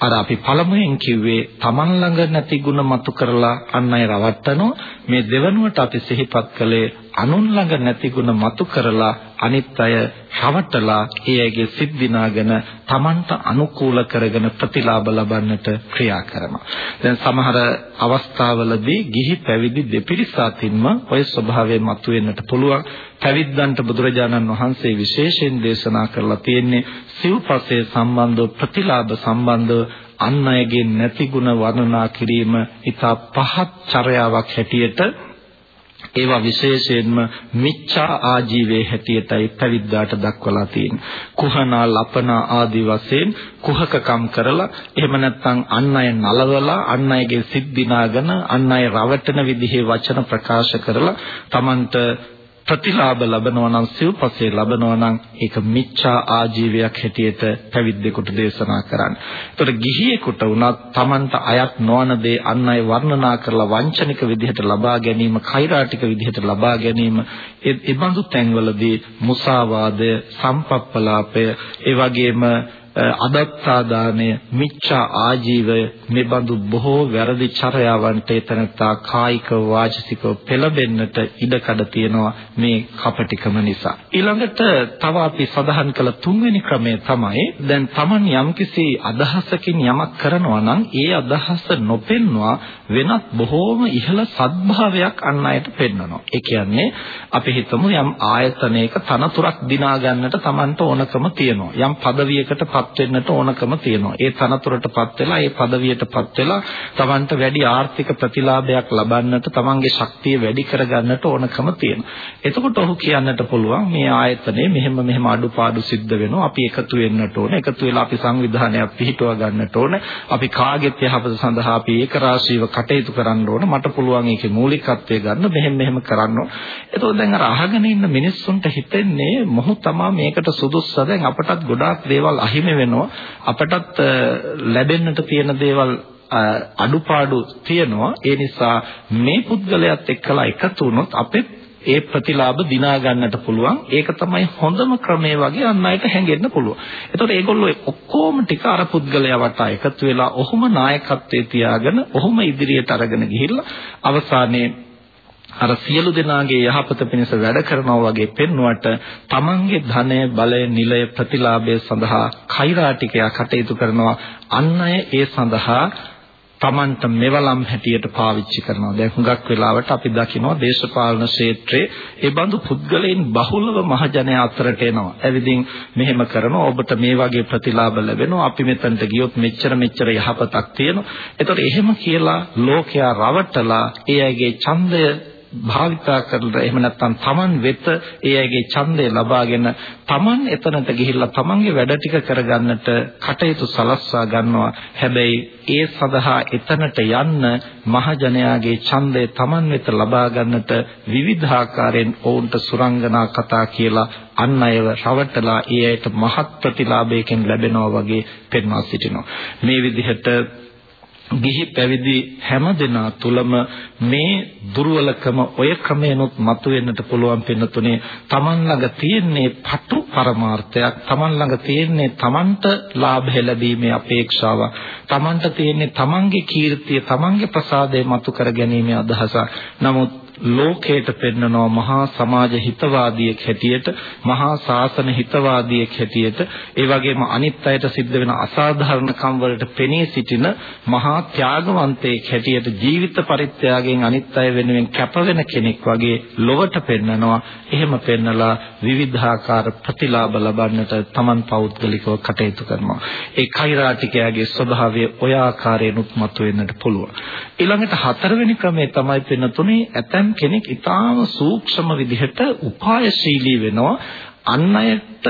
අර අපි පළමුවෙන් කිව්වේ Taman ළඟ නැති ಗುಣ මතු කරලා අන් අය රවට්ටනවා මේ දෙවනුවට අපි සිහිපත් කළේ අනුන් ළඟ නැති ගුණ මතු කරලා අනිත් අය රවටලා එයගේ සිත් දිනාගෙන Tamanට අනුකූල කරගෙන ප්‍රතිලාභ ලබන්නට ක්‍රියා කරනවා. දැන් සමහර අවස්ථාවලදී ගිහි පැවිදි දෙපිරිස අතින්ම ওই ස්වභාවය මතුවෙන්නට පුළුවන්. පැවිද්දන්ට බුදුරජාණන් වහන්සේ විශේෂයෙන් දේශනා කරලා තියෙන්නේ සිව්පසේ සම්බන්ධව ප්‍රතිලාභ සම්බන්ධව අන් අයගේ නැති ගුණ වර්ණනා කිරීම ඊට පහත් චර්යාවක් හැටියට ඒවා විශේෂයෙන්ම මිච්ඡා ආජීවයේ හැටියටයි පැවිද්දාට දක්වලා තියෙන්නේ. කුහනා ලපනා ආදි වශයෙන් කුහකකම් කරලා එහෙම නැත්නම් අන් අය නලවලා අන් අයගේ සිත් දිනාගෙන අන් අය රවටන විදිහේ වචන ප්‍රකාශ කරලා Tamanට ප්‍රතිලාභ ලබනවා නම් සිව්පසේ ලබනවා නම් ඒක මිච්ඡා ආජීවයක් හැටියට පැවිද්දෙකුට දේශනා කරන්න. ඒතර ගිහියෙකුට වුණත් Tamanට අයත් නොවන දේ අන් අය වර්ණනා කරලා වංචනික විදිහට ලබා ගැනීම, කෛරාටික විදිහට ලබා ගැනීම, ඒ බඳු තැන්වලදී මුසාවාදය, සම්පප්පලාපය, ඒ වගේම අදත්තා දාණය මිච්ඡා ආජීවය මේ බඳු බොහෝ වැරදි චර්යාවන්ට එතනතා කායික වාචික පෙළඹෙන්නට ඉඩකඩ තියෙනවා මේ කපටිකම නිසා. ඊළඟට තව අපි සඳහන් කළ තුන්වෙනි ක්‍රමය තමයි දැන් Taman යම්කිසි අදහසකින් යමක් කරනවා නම් ඒ අදහස නොපෙන්වා වෙනත් බොහෝම ඉහළ සද්භාවයක් අන් අයට පෙන්වනවා. ඒ කියන්නේ අපි හිතමු යම් ආයතනයක තනතුරක් දිනා ගන්නට Tamanට ඕනකම තියෙනවා. යම් පදවියකට පත් වෙන්නට ඕනකම තියෙනවා. ඒ තනතුරටපත් වෙලා ඒ පදවියටපත් වෙලා Tamanට වැඩි ආර්ථික ප්‍රතිලාභයක් ලබන්නට Tamanගේ ශක්තිය වැඩි කරගන්නට ඕනකම තියෙනවා. එතකොට ඔහු කියන්නට පුළුවන් මේ ආයතනයේ මෙහෙම මෙහෙම අඩුපාඩු සිද්ධ වෙනවා. අපි එකතු වෙන්නට ඕන. එකතු වෙලා අපි සංවිධානයක් පිහිටුවා ගන්නට ඕන. අපි කාගෙත් යහපත සඳහා අපි ඒකරාශීව කටයුතු කරන්න ඕන. මට පුළුවන් ඒකේ මූලිකත්වය ගන්න මෙහෙම මෙහෙම කරන්න ඕන. එතකොට දැන් අර අහගෙන ඉන්න මිනිස්සුන්ට හිතෙන්නේ මොහු තමා මේකට සුදුස්ස දැන් අපටත් ගොඩාක් දේවල් අහිමි හිමි වෙනවා අපටත් ලැබෙන්නට තියෙන දේවල් අඩුපාඩු තියෙනවා ඒ නිසා මේ පුද්ගලයාත් එක්කලා එකතු වුණොත් අපේ ඒ ප්‍රතිලාභ දිනා ගන්නට පුළුවන්. ඒක තමයි හොඳම ක්‍රමය වගේ අන් අයට හැංගෙන්න පුළුවන්. එතකොට ඒගොල්ලෝ ඔක්කොම ටික අර පුද්ගලයා වටා එකතු වෙලා ඔහුම නායකත්වයේ තියාගෙන ඔහුම ඉදිරියට අරගෙන ගිහිල්ලා අවසානයේ අර සියලු දෙනාගේ යහපත පිණිස වැඩ කරනවා වගේ පෙන්වුවට තමන්ගේ ධනය බලය නිලය ප්‍රතිලාභය සඳහා කෛරාටිකයා කටයුතු කරනවා අන් අය ඒ සඳහා Tamanට මෙවලම් හැටියට පාවිච්චි කරනවා. දැන් හුඟක් වෙලාවට අපි දකිනවා දේශපාලන ක්ෂේත්‍රයේ ඒ බඳු පුද්ගලයන් බහුලව මහජනයා අතරට එනවා. එවිදින් මෙහෙම කරනවා ඔබට මේ වගේ ප්‍රතිලාභ ලැබෙනවා. අපි මෙතනට ගියොත් මෙච්චර මෙච්චර යහපතක් තියෙනවා. ඒතකොට එහෙම කියලා ලෝකයා රවටලා ඒ අයගේ ඡන්දය භාවිතා කරලා එහෙම නැත්නම් Taman වෙත ඒ අයගේ ඡන්දය ලබාගෙන Taman එතනට ගිහිල්ලා Tamanගේ වැඩ ටික කරගන්නට කටයුතු සලස්වා ගන්නවා. හැබැයි ඒ සඳහා එතනට යන්න මහජනයාගේ ඡන්දය Taman වෙත ලබා ගන්නට විවිධාකාරයෙන් ඔවුන්ට සුරංගනා කතා කියලා අන් අයව රවටලා ඒ අයට මහත් ප්‍රතිලාභයකින් ලැබෙනවා වගේ පෙන්වා සිටිනවා. මේ විදිහට ගිහි පැවිදි හැම දෙනා තුලම මේ දුර්වලකම ඔය ක්‍රමයෙන්ුත් මතුවෙන්නට පුළුවන් පින්නතුනේ Taman ළඟ තියෙන්නේ පටු පරමාර්ථයක් Taman ළඟ තියෙන්නේ Tamanට ලාභය ලැබීමේ අපේක්ෂාව Tamanට තියෙන්නේ Tamanගේ කීර්තිය Tamanගේ ප්‍රසාදය මතු කර ගැනීමේ අදහසක් නමුත් ලෝකයට පෙන්නනවා මහා සමාජ හිතවාදියෙක් හැටියට මහා ශාසන හිතවාදියෙක් හැටියට ඒ වගේම අනිත් අයට සිද්ධ වෙන අසාධාරණකම් වලට පෙනී සිටින මහා ත්‍යාගවන්තයෙක් හැටියට ජීවිත පරිත්‍යාගයෙන් අනිත් අය වෙනුවෙන් කැප වෙන කෙනෙක් වගේ ලොවට පෙන්නනවා. එහෙම පෙන්නලා විවිධාකාර ප්‍රතිලාභ ලබන්නට Taman පෞද්ගලිකව කටයුතු කරනවා. ඒ කෛරාටිකයාගේ ස්වභාවය ඔය ආකාරයෙන් උත්මතු වෙන්නට පුළුවන්. ඊළඟට හතරවෙනි ක්‍රමය තමයි පෙන්න තුනේ ඇතැම් කෙනෙක් ඊටාම සූක්ෂම විදිහට උපායශීලී වෙනවා. අන් අයට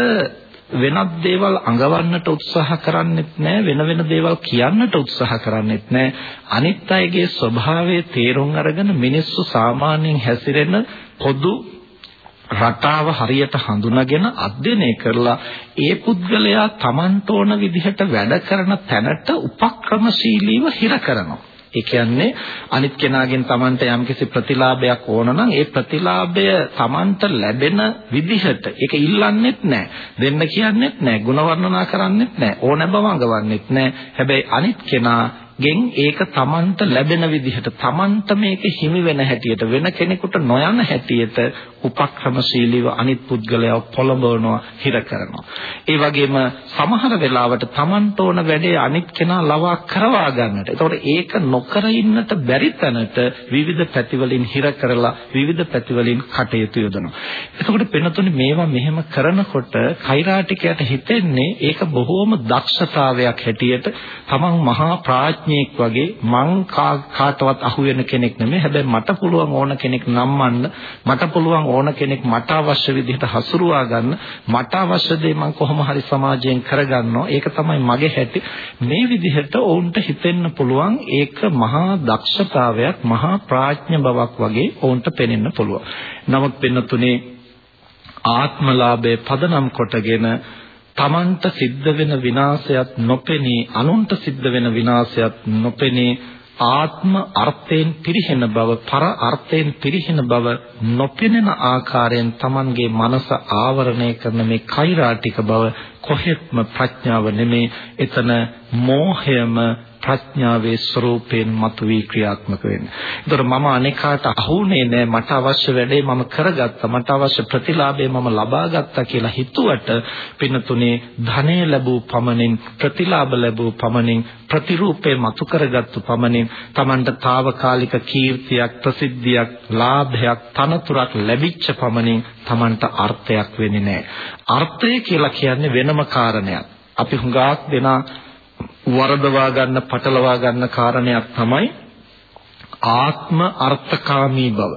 වෙනත් දේවල් අඟවන්නට උත්සාහ කරන්නෙත් නැහැ වෙන වෙන දේවල් කියන්නට උත්සාහ කරන්නෙත් නැහැ අනිත් අයගේ ස්වභාවය තේරුම් අරගෙන මිනිස්සු සාමාන්‍යයෙන් හැසිරෙන පොදු රටාව හරියට හඳුනාගෙන අධ්‍යයනය කරලා ඒ පුද්ගලයා Tamanට ඕන විදිහට වැඩ කරන තැනට උපක්‍රමශීලීව හිර කරනවා. ඒ කියන්නේ අනිත් කෙනාගෙන් Tamanට යම්කිසි ප්‍රතිලාභයක් ඕන නම් ඒ ප්‍රතිලාභය Tamanට ලැබෙන විදිහට ඒක ඉල්ලන්නෙත් නැහැ. දෙන්න කියන්නෙත් නැහැ. ಗುಣ වර්ණනා කරන්නෙත් නැහැ. ඕන බව අඟවන්නෙත් නැහැ. හැබැයි අනිත් කෙනා ගෙන් ඒක Tamanට ලැබෙන විදිහට Tamanට මේක හිමි වෙන හැටියට වෙන කෙනෙකුට නොයන හැටියට උපක්‍රමශීලීව අනිත් පුද්ගලයාව පොළඹවනවා හිර කරනවා. ඒ වගේම සමහර වෙලාවට Tamanට ඕන වැඩේ අනිත් කෙනා ලවා කරවා ගන්නට. ඒතකොට ඒක නොකර ඉන්නට බැරි තැනට විවිධ පැතිවලින් හිර කරලා විවිධ පැතිවලින් කටයුතු යොදනවා. එතකොට පෙනතුනේ මේවා මෙහෙම කරනකොට කෛරාටිකයට හිතෙන්නේ ඒක බොහෝම දක්ෂතාවයක් හැටියට තමන් මහා ප්‍රඥෙක් වගේ මං කාටවත් අහු වෙන කෙනෙක් නෙමෙයි. හැබැයි මට පුළුවන් ඕන කෙනෙක් නම්මන්න මට පුළුවන් ඕන කෙනෙක් මට අවශ්‍ය විදිහට හසුරුවා ගන්න මට අවශ්‍ය දේ මම කොහොම හරි සමාජයෙන් කරගන්නවා ඒක තමයි මගේ හැටි. මේ විදිහට ඔවුන්ට හිතෙන්න පුළුවන් ඒක මහා දක්ෂතාවයක් මහා ප්‍රඥ බවක් වගේ ඔවුන්ට පෙනෙන්න පුළුවන්. නමුත් වෙනතුනේ ආත්මලාභයේ පදනම් කොටගෙන තමන්ට සිද්ධ වෙන විනාශයත් නොපෙනී අනුන්ට සිද්ධ වෙන විනාශයත් නොපෙනී ආත්ම අර්ථයෙන් පිරිහෙන බව පර අර්ථයෙන් පිරිහෙන බව නොපෙනෙන ආකාරයෙන් Tamanගේ මනස ආවරණය කරන මේ කෛරාටික බව කොහෙත්ම ප්‍රඥාව නෙමේ. එතන මෝහයම ප්‍රඥාවේ ස්වરૂපයෙන් මතුවී ක්‍රියාත්මක වෙන්නේ. ඒතර මම අනේකාට අහුනේ නෑ මට අවශ්‍ය වැඩේ මම කරගත්තා මට අවශ්‍ය ප්‍රතිලාභය මම ලබා ගත්තා කියලා හිතුවට පින්නතුනේ ධනය ලැබූ පමණින් ප්‍රතිලාභ ලැබූ පමණින් ප්‍රතිරූපේ මතු කරගත්තු පමණින් Tamanට తాවකාලික කීර්තියක් ප්‍රසිද්ධියක් ලාභයක් තනතුරක් ලැබිච්ච පමණින් Tamanට අර්ථයක් වෙන්නේ නැහැ. අර්ථය කියලා කියන්නේ වෙනම කාරණයක්. අපි හුඟක් දෙනා වරදවා ගන්න පටලවා ගන්න කාරණයක් තමයි ආත්ම අර්ථකාමී බව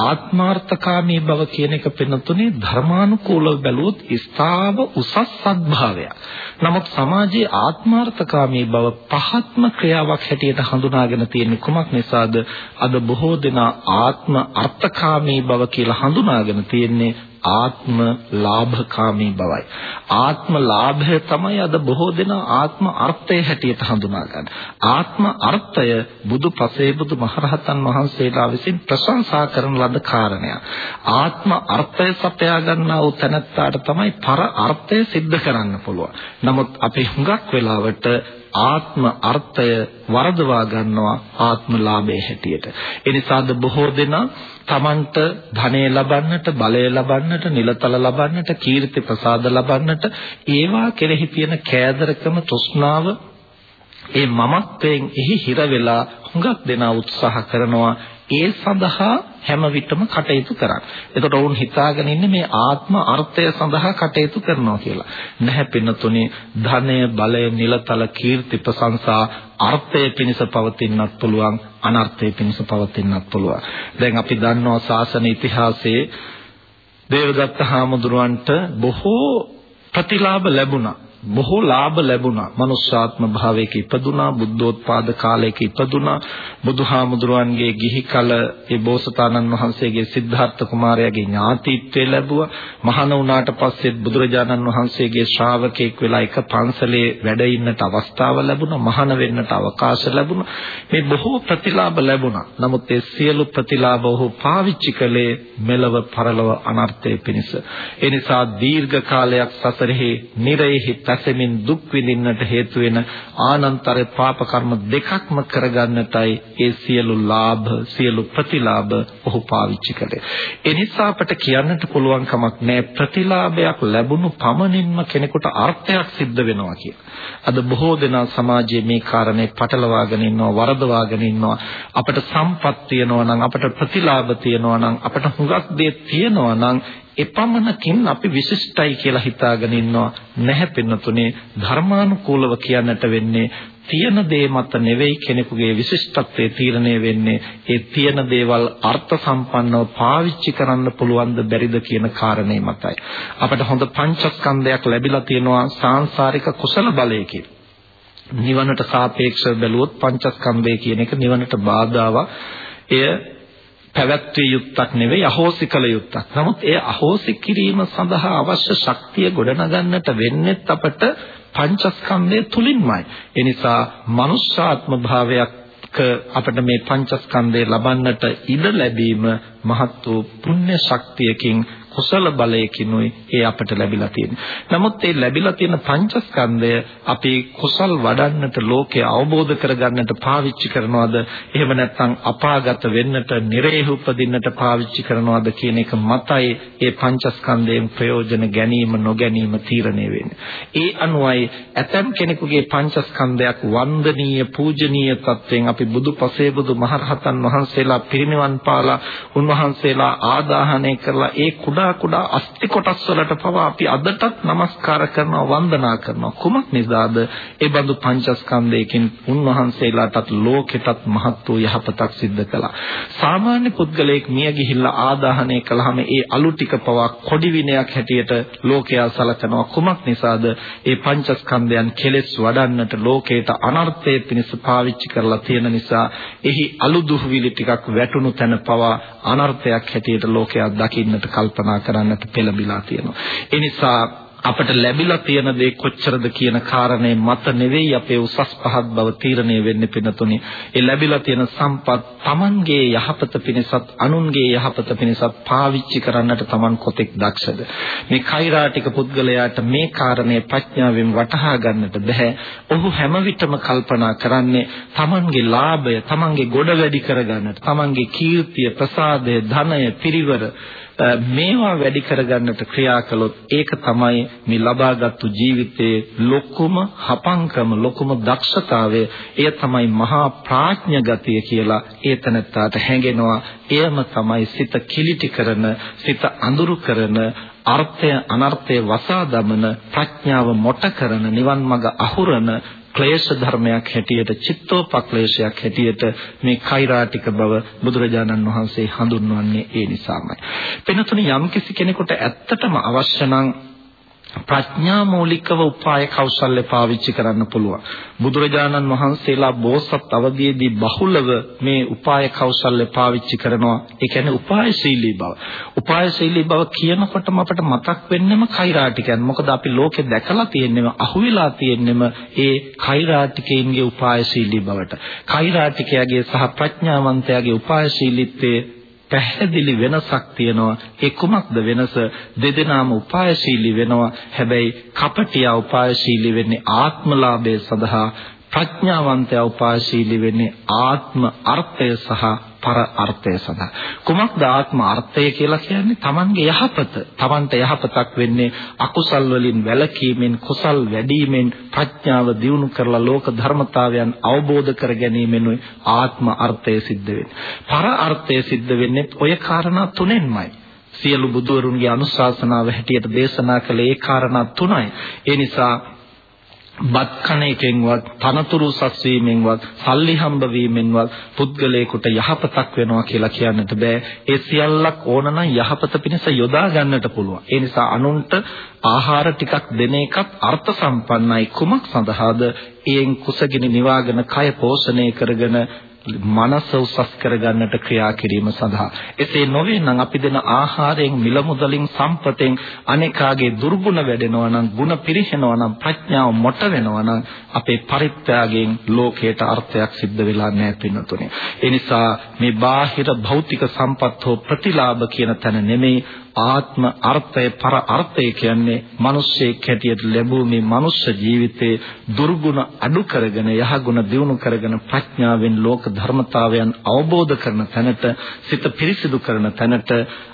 ආත්මාර්ථකාමී බව කියන එක පෙනුතුනේ ධර්මානුකූලව බැලුවොත් ස්ථාව උසස් සත්භාවයක්. නමුත් සමාජයේ ආත්මාර්ථකාමී බව පහත්ම ක්‍රියාවක් හැටියට හඳුනාගෙන තියෙන කුමක් නිසාද? අද බොහෝ දෙනා ආත්ම අර්ථකාමී බව කියලා හඳුනාගෙන තියෙන්නේ ආත්ම ලාභකාමී බවයි. ආත්ම ලාභය තමයි අද බොහෝ දෙනා ආත්ම අර්ථය හැටියට හඳුනාගන්නේ. ආත්ම අර්ථය බුදු පසේ බුදු මහරහතන් වහන්සේලා විසින් ප්‍රශංසා කරන ලද කාරණයක්. ආත්ම අර්ථය සපයා ගන්නා වූ තැනැත්තාට තමයි පර අර්ථය સિદ્ધ කරන්න පුළුවන්. නමුත් අපි හුඟක් වෙලාවට ආත්ම අර්ථය වරදවා ගන්නවා ආත්ම ලාභයේ හැටියට. ඒ නිසාද බොහෝ දෙනා තමන්ට ධනෙ ලබන්නට, බලය ලබන්නට, නිලතල ලබන්නට, කීර්ති ප්‍රසාද ලබන්නට ඒවා කෙරෙහි තියෙන කෑදරකම තෘෂ්ණාව ඒ මමත්වයෙන් එහි හිර වෙලා හුඟක් දෙනා උත්සාහ කරනවා ඒ සඳහා හැම විටම කටයුතු කරන්න. එතකොට වුන් හිතාගෙන ඉන්නේ මේ ආත්ම අර්ථය සඳහා කටයුතු කරනවා කියලා. නැහැ පින්නතුනේ ධනය, බලය, නිලතල, කීර්ති, ප්‍රශංසා අර්ථය පිණිස පවතින්නත් පුළුවන්, අනර්ථය පිණිස පවතින්නත් පුළුවන්. දැන් අපි දන්නවා ශාසන ඉතිහාසයේ දේවදත්ත හාමුදුරුවන්ට බොහෝ ප්‍රතිලාභ ලැබුණා. බොහෝ ලාභ ලැබුණා. මනුෂ්‍යාත්ම භාවයක ඉපදුනා, බුද්ධෝත්පාද කාලයක ඉපදුනා. බුදුහාමුදුරුවන්ගේ ගිහි කල ඒ බෝසතාණන් වහන්සේගේ සිද්ධාර්ථ කුමාරයාගේ ඥාතිත්වය ලැබුවා. මහාන වුණාට පස්සෙත් බුදුරජාණන් වහන්සේගේ ශ්‍රාවකෙක් වෙලා එක පන්සලේ වැඩ ඉන්නට අවස්ථාව ලැබුණා. මහාන වෙන්නට අවකාශ ලැබුණා. මේ බොහෝ ප්‍රතිලාභ ලැබුණා. නමුත් ඒ සියලු ප්‍රතිලාභ ඔහු පාවිච්චි කළේ මෙලව පරලව අනර්ථය පිණිස. ඒ නිසා දීර්ඝ කාලයක් සසරෙහි නිරෙහි පැසෙමින් දුක් විඳින්නට හේතු වෙන ආනන්තර පාප කර්ම දෙකක්ම කරගන්නටයි ඒ සියලු ලාභ සියලු ප්‍රතිලාභ ඔහු පාවිච්චි කළේ. ඒ නිසා අපට කියන්නට පුළුවන් කමක් නැහැ ප්‍රතිලාභයක් ලැබුණු පමණින්ම කෙනෙකුට අර්ථයක් සිද්ධ වෙනවා කියලා. අද බොහෝ දෙනා සමාජයේ මේ කාරණේ පටලවාගෙන ඉන්නවා වරදවාගෙන ඉන්නවා. අපට සම්පත් තියෙනවා නම් අපට ප්‍රතිලාභ තියෙනවා නම් අපට හුඟක් දේ තියෙනවා නම් එපමණකින් අපි විශිෂ්ටයි කියලා හිතාගෙන ඉන්නවා. නැහැ පින්නතුනේ. ධර්මානුකූලව කියන්නට වෙන්නේ තියෙන දේ මත නෙවෙයි කෙනෙකුගේ විශිෂ්ටත්වයේ තීරණය වෙන්නේ. ඒ තියෙන දේවල් අර්ථ සම්පන්නව පාවිච්චි කරන්න පුළුවන්ද බැරිද කියන කාරණේ මතයි. අපිට හොඳ පංචස්කන්ධයක් ලැබිලා තියෙනවා සාංශාරික කුසල බලයකින්. නිවනට සාපේක්ෂව බැලුවොත් පංචස්කන්ධය කියන එක නිවනට බාධාවක්. එය පැවැත්විය යුත්තක් නෙවෙයි අහෝසි කළ යුත්තක්. නමුත් ඒ අහෝසි කිරීම සඳහා අවශ්‍ය ශක්තිය ගොඩනගන්නට වෙන්නේ අපට පංචස්කන්ධය තුලින්මයි. ඒ නිසා මනුෂ්‍යාත්ම භාවයක් අපිට මේ පංචස්කන්ධය ලබන්නට ඉඩ ලැබීම මහත් වූ පුණ්‍ය ශක්තියකින් කුසල බලයකිනුයි ඒ අපට ලැබිලා තියෙන්නේ. නමුත් ඒ ලැබිලා තියෙන පංචස්කන්ධය අපි කුසල් වඩන්නට ලෝකය අවබෝධ කරගන්නට පාවිච්චි කරනවද? එහෙම නැත්නම් අපාගත වෙන්නට, නිරේහ උපදින්නට පාවිච්චි කරනවද කියන එක මතයි ඒ පංචස්කන්ධයෙන් ප්‍රයෝජන ගැනීම නොගැනීම තීරණය වෙන්නේ. ඒ අනුවයි ඇතම් කෙනෙකුගේ පංචස්කන්ධයක් වන්දනීය පූජනීය තත්වයෙන් අපි බුදුපසේ බුදු මහරහතන් වහන්සේලා පිරිනිවන් පාලා උන්වහන්සේලා ආදාහනය කරලා ඒ කුඩා කුඩා කුඩා අස්ති කොටස් වලට පවා අපි අදටත් নমස්කාර කරනවා වන්දනා කරනවා. කුමක් නිසාද? ඒ බඳු පංචස්කන්ධයකින් උන්වහන්සේලාටත් ලෝකෙටත් මහත් වූ යහපතක් සිද්ධ කළා. සාමාන්‍ය පුද්ගලයෙක් මිය ගිහිල්ලා ආදාහනය කළාම ඒ අලු ටික පවා කොඩි විනයක් හැටියට ලෝකයා සලකනවා. කුමක් නිසාද? ඒ පංචස්කන්ධයන් කෙලෙස් වඩන්නට ලෝකයට අනර්ථය පිණිස පාවිච්චි කරලා තියෙන නිසා එහි අලු දුහවිලි ටිකක් වැටුණු තැන පවා අනර්ථයක් හැටියට ලෝකයා දකින්නට කල්පනා කල්පනා කරන්නට පෙළඹිලා තියෙනවා. ඒ නිසා අපට ලැබිලා තියෙන දේ කොච්චරද කියන කාරණේ මත නෙවෙයි අපේ උසස් පහත් බව තීරණය වෙන්නේ පිනතුනේ. ඒ ලැබිලා තියෙන සම්පත් Tamanගේ යහපත පිණිසත් අනුන්ගේ යහපත පිණිසත් පාවිච්චි කරන්නට Taman කොතෙක් දක්ෂද? මේ කෛරාටික පුද්ගලයාට මේ කාරණේ ප්‍රඥාවෙන් වටහා ගන්නට බෑ. ඔහු හැම විටම කල්පනා කරන්නේ Tamanගේ ලාභය, Tamanගේ ගොඩ වැඩි කරගන්නට, Tamanගේ කීර්තිය, ප්‍රසාදය, ධනය, පිරිවර මේවා වැඩි කරගන්නට ක්‍රියා කළොත් ඒක තමයි මේ ලබාගත්තු ජීවිතයේ ලොකුම හපංකම ලොකුම දක්ෂතාවය. එය තමයි මහා ප්‍රඥා ගතිය කියලා ඒතනත්තාට හැඟෙනවා. එයම තමයි සිත කිලිටි කරන සිත අඳුරු කරන අර්ථය අනර්ථය වසා දමන ප්‍රඥාව මොට කරන නිවන් මඟ අහුරන ක්ලේශ ධර්මයක් හැටියට චිත්තෝපක්ලේශයක් හැටියට මේ කෛරාටික බව බුදුරජාණන් වහන්සේ හඳුන්වන්නේ ඒ නිසාමයි. වෙනතුනි යම්කිසි කෙනෙකුට ඇත්තටම අවශ්‍ය නම් ප්‍රඥා මූලිකව උපාය කෞශල්‍ය පාවිච්චි කරන්න පුළුවන්. බුදුරජාණන් වහන්සේලා බෝසත් අවදීදී බහුලව මේ උපාය කෞශල්‍ය පාවිච්චි කරනවා. ඒ කියන්නේ උපායශීලී බව. උපායශීලී බව කියනකොටම අපට මතක් වෙන්නෙම කෛරාටිකයන්. මොකද අපි ලෝකේ දැකලා තියෙන්නෙම අහුවෙලා තියෙන්නෙම ඒ කෛරාටිකයින්ගේ උපායශීලී බවට. කෛරාටිකයාගේ සහ ප්‍රඥාවන්තයාගේ උපායශීලීත්වයේ පැහැදිලි වෙනසක් තියෙනවා. ඒ කුමක්ද වෙනස? දෙදෙනාම උපායශීලී වෙනවා. හැබැයි කපටියා උපායශීලී වෙන්නේ ආත්මලාභය සඳහා ප්‍රඥාවන්තයා උපාශීලී වෙන්නේ ආත්ම අර්ථය සහ පර අර්ථය සඳහා. කුමක්ද ආත්ම අර්ථය කියලා කියන්නේ? Tamange යහපත. Tamanට යහපතක් වෙන්නේ අකුසල් වලින් වැළකීමෙන්, කුසල් වැඩිවීමෙන්, ප්‍රඥාව දියුණු කරලා ලෝක ධර්මතාවයන් අවබෝධ කර ගැනීමෙන් ආත්ම අර්ථය සිද්ධ වෙන්නේ. පර අර්ථය සිද්ධ වෙන්නේ ඔය කාරණා තුනෙන්මයි. සියලු බුදුවරුන්ගේ අනුශාසනාව හැටියට දේශනා කළ ඒ කාරණා තුනයි. ඒ නිසා බත් කන එකෙන්වත් තනතුරු සස් වීමෙන්වත් සල්ලි හම්බ වීමෙන්වත් පුද්ගලයෙකුට යහපතක් වෙනවා කියලා කියන්නට බෑ. ඒ සියල්ලක් ඕනනම් යහපත පිණිස යොදා ගන්නට පුළුවන්. ඒ නිසා අනුන්ට ආහාර ටිකක් දෙන එකත් අර්ථ සම්පන්නයි කුමක් සඳහාද? එයෙන් කුසගිනි නිවාගෙන කය පෝෂණය කරගෙන මනස උසස් කරගන්නට ක්‍රියා කිරීම සඳහා. එසේ නොවේ නම් අපි දෙන ආහාරයෙන් මිල මුදලින් සම්පතෙන් අනේකාගේ දුර්ගුණ වැඩෙනවා නම් ಗುಣ පිරිහෙනවා නම් ප්‍රඥාව මොට වෙනවා නම් අපේ පරිත්‍යාගයෙන් ලෝකයට අර්ථයක් සිද්ධ වෙලා නැහැ පින්නතුනේ. ඒ නිසා මේ බාහිර භෞතික සම්පත් හෝ ප්‍රතිලාභ කියන තැන නෙමෙයි ආත්ම අර්ථය පර අර්ථය කියන්නේ මිනිස්සෙක් හැටියට ලැබූ මේ මනුෂ්‍ය ජීවිතයේ දුර්ගුණ අඩු කරගෙන යහගුණ දියුණු කරගෙන ප්‍රඥාවෙන් ලෝක ධර්මතාවයන් අවබෝධ කරන තැනට සිත පිරිසිදු කරන තැනට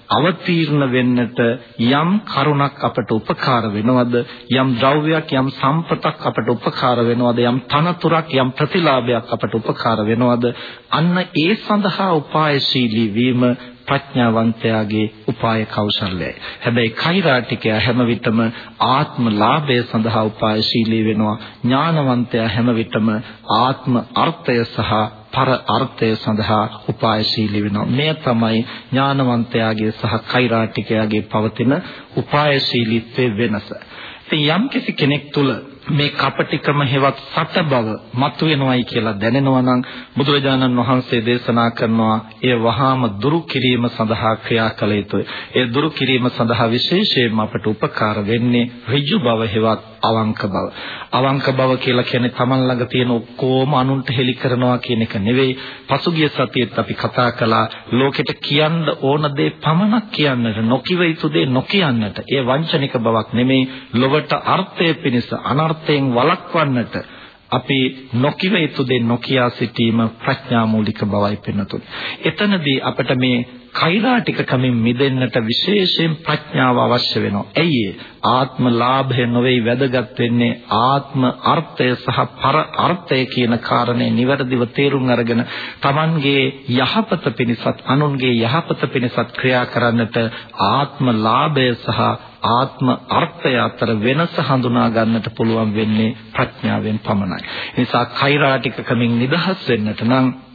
අවතීර්ණ වෙන්නට යම් කරුණක් අපට උපකාර වෙනවද? යම් ද්‍රව්‍යයක් යම් සම්පතක් අපට උපකාර වෙනවද? යම් තනතුරක් යම් ප්‍රතිලාභයක් අපට උපකාර වෙනවද? අන්න ඒ සඳහා උපායශීලී වීම ප්‍රඥාවන්තයාගේ උපාය කෞශල්‍යයි. හැබැයි කෛරාටිකයා හැම විටම ආත්ම ලාභය සඳහා උපායශීලී වෙනවා. ඥානවන්තයා හැම විටම ආත්ම අර්ථය සහ පර අර්ථය සඳහා උපායශීලී වෙනවා. මෙය තමයි ඥානවන්තයාගේ සහ කෛරාටිකයාගේ පවතින උපායශීලීත්වයේ වෙනස. ඉතින් යම් කෙනෙක් තුල මේ කපටිකම හෙවත් සත බව මතුවෙනවයි කියලා දැනෙනවා නම් බුදුරජාණන් වහන්සේ දේශනා කරනවා ඒ වහාම දුරු කිරීම සඳහා ක්‍රියා කළ යුතුයි. ඒ දුරු කිරීම සඳහා විශේෂයෙන්ම අපට උපකාර වෙන්නේ ඍජු බව හෙවත් අවංක බව. අවංක බව කියලා කියන්නේ Taman ළඟ තියෙන ඔක්කොම අනුන්ට හෙළි කරනවා කියන එක නෙවෙයි. පසුගිය සතියේත් අපි කතා කළා ලෝකෙට කියන්න ඕන දේ පමණක් කියන්නට නොකිව යුතු දේ නොකියන්නට. ඒ වංචනික බවක් නෙමෙයි. ලොවට අර්ථය පිණිස අනර්ථයෙන් වළක්වන්නට අපි නොකිව යුතු දේ නොකියා සිටීම ප්‍රඥා මූලික බවයි පෙන්වතුනි. එතනදී අපිට මේ කෛරාටික කමින් මිදෙන්නට විශේෂයෙන් ප්‍රඥාව අවශ්‍ය වෙනවා. ඇයි ආත්ම ලාභය නොවේ වැදගත් වෙන්නේ ආත්ම අර්ථය සහ පර අර්ථය කියන කාරණේ නිවැරදිව තේරුම් අරගෙන Tamanගේ යහපත පිණිසත් අනුන්ගේ යහපත පිණිසත් ක්‍රියා කරන්නට ආත්ම ලාභය සහ ආත්ම අර්ථය අතර වෙනස හඳුනා ගන්නට පුළුවන් වෙන්නේ ප්‍රඥාවෙන් පමණයි. ඒ නිසා කෛරාටික කමින් නිදහස් වෙන්නට නම්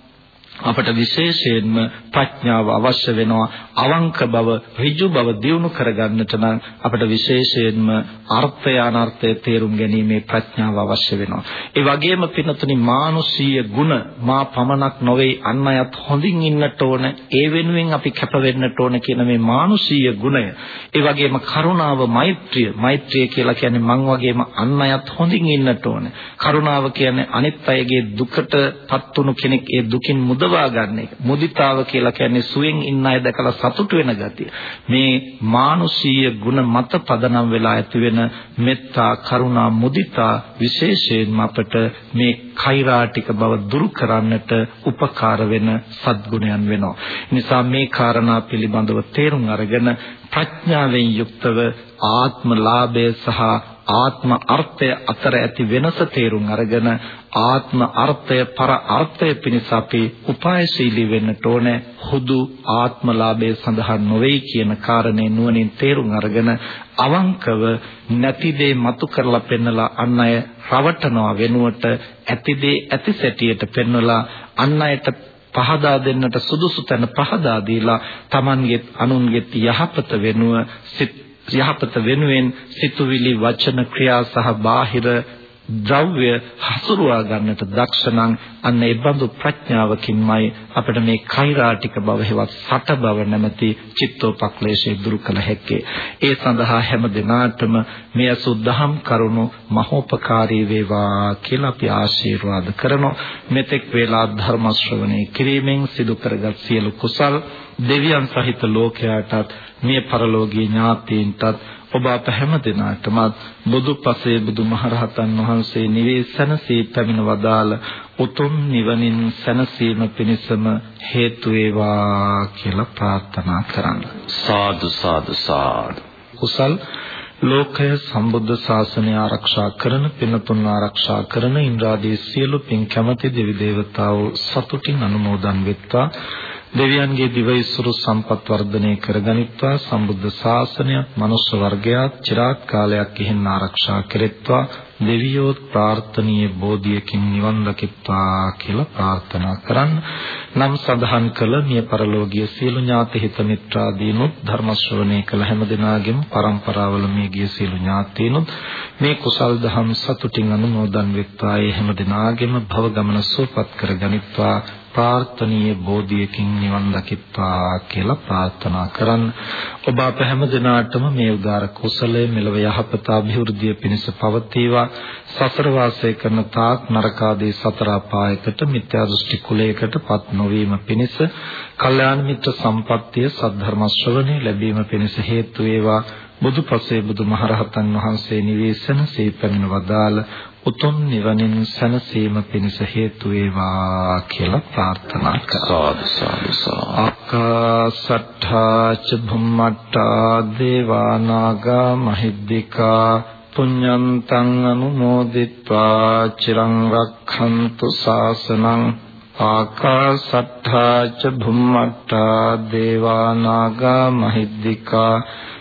අපට විශේෂයෙන්ම ප්‍රඥාව අවශ්‍ය වෙනවා. අවංක බව ඍජු බව දියුණු කරගන්නට නම් අපට විශේෂයෙන්ම අර්ථය අනර්ථය තේරුම් ගැනීමේ ප්‍රඥාව අවශ්‍ය වෙනවා. ඒ වගේම පින්නතුනි මානුෂීය ගුණ මා පමණක් නොවේ. අන් අයත් හොඳින් ඉන්නට ඕන ඒ වෙනුවෙන් අපි කැප වෙන්නට ඕන කියන මේ මානුෂීය ගුණය. ඒ වගේම කරුණාව මෛත්‍රිය. මෛත්‍රිය කියලා කියන්නේ මං වගේම අන් අයත් හොඳින් ඉන්නට ඕන. කරුණාව කියන්නේ අනිත් අයගේ දුකටපත් වුණු කෙනෙක්. ඒ දුකින් මුදව උපදවා ගන්න එක. මුදිතාව කියලා කියන්නේ සුවෙන් ඉන්න අය දැකලා සතුට වෙන ගතිය. මේ මානුෂීය ගුණ මත පදනම් වෙලා ඇති වෙන මෙත්තා, කරුණා, මුදිතා විශේෂයෙන්ම අපට මේ කෛරාටික බව දුරු කරන්නට උපකාර වෙන සද්ගුණයන් වෙනවා. නිසා මේ කාරණා පිළිබඳව තේරුම් අරගෙන ප්‍රඥාවෙන් යුක්තව ආත්මලාභය සහ ආත්ම අර්ථය අතර ඇති වෙනස තේරුම් අරගෙන ආත්ම අර්ථය පර අර්ථය පිණිස අපි උපායශීලී වෙන්නට ඕනේ. හුදු ආත්මලාභය සඳහා නොවේ කියන කාරණේ නුවණින් තේරුම් අරගෙන අවංකව නැති දේ මතු කරලා පෙන්නලා අන් අය රවටනවා වෙනුවට ඇති දේ ඇති සැටියට පෙන්වලා අන් අයට පහදා දෙන්නට සුදුසු තැන පහදා දීලා Tamanගෙත් අනුන්ගෙත් යහපත වෙනුව සිත් යහපත වෙනුවෙන් සිතුවිලි වචන ක්‍රියා සහ බාහිර ද්‍රව්‍ය හසුරුවා ගන්නට දක්ෂ නම් අන්න ඒ බඳු ප්‍රඥාවකින්මයි අපිට මේ කෛරාටික බව හෙවත් සත බව නැමැති චිත්තෝපක්ලේශය දුරු කළ හැක්කේ. ඒ සඳහා හැම දිනාටම මේ සුද්ධහම් කරුණු මහෝපකාරී වේවා කියලා අපි ආශිර්වාද කරනවා. මෙතෙක් වේලා ධර්ම ශ්‍රවණය කිරීමෙන් සිදු කරගත් සියලු කුසල් දෙවියන් සහිත ලෝකයාටත් මේ පරලෝකීය ඥාතීන්ටත් ඔබ අප හැම දිනාටම බුදු පසේ බුදු මහරහතන් වහන්සේ නිවේසනසී පැමිණ වදාළ උතුම් නිවනින් සැනසීම පිණිසම හේතු වේවා කියලා ප්‍රාර්ථනා කරන්න. සාදු සාදු සාදු. කුසල් ලෝකය සම්බුද්ධ ශාසනය ආරක්ෂා කරන පින්තුන් ආරක්ෂා කරන ඉන්ද්‍රාදී සියලු පින් කැමැති දෙවි දේවතාවෝ සතුටින් අනුමෝදන් වෙත්වා දෙවියන්ගේ දිවයිසුරු සම්පත් වර්ධනය කරගනිත්වා සම්බුද්ධ ශාසනයත් මනුෂ්‍ය වර්ගයාත් চিරාත් කාලයක් ඉහින් ආරක්ෂා කෙරෙත්වා දෙවියෝත් ප්‍රාර්ථනීය බෝධියකින් නිවන් දකිත්වා කියලා ප්‍රාර්ථනා කරන්න. නම් සඳහන් කළ මිය පරලෝකීය සියලු ඥාති හිත මිත්‍රාදීනුත් ධර්ම ශ්‍රවණය කළ හැම දිනාගෙම පරම්පරාවල මිය ගිය සියලු ඥාතීනුත් මේ කුසල් දහම් සතුටින් අනුමෝදන් වෙත්වා. ඒ හැම දිනාගෙම භව ගමන සුවපත් කරගනිත්වා. ප්‍රාර්ථනීය බෝධියකින් නිවන් දකිත්වා කියලා ප්‍රාර්ථනා කරන් ඔබ අප හැම දිනාටම මේ උදාර කුසලයේ මෙලව යහපත અભිවෘද්ධිය පිණිස පවතිවා. සසර වාසය කරන තාක් නරකාදී සතර අපායකට මිත්‍යා දෘෂ්ටි කුලයකටපත් නොවීම පිණිස කල්යාණ මිත්‍ර සම්පත්තිය සද්ධර්ම ශ්‍රවණේ ලැබීම පිණිස හේතු වේවා. බුදුපසේ බුදුමහරහතන් වහන්සේ නිවේසන සීපමින වදාළ උතුම් නිවනින් සැනසීම පිණිස හේතු වේවා කියලා ප්‍රාර්ථනා කරා. සාදු ආකාසට්ඨා ච භුම්මට්ඨා දේවා නාග මහිද්దికා පුඤ්ඤන්තං අනුමෝදිත්වා චිරං රක්ඛන්තු ශාසනං ආකාසට්ඨා ච භුම්මට්ඨා දේවා නාග මහිද්దికා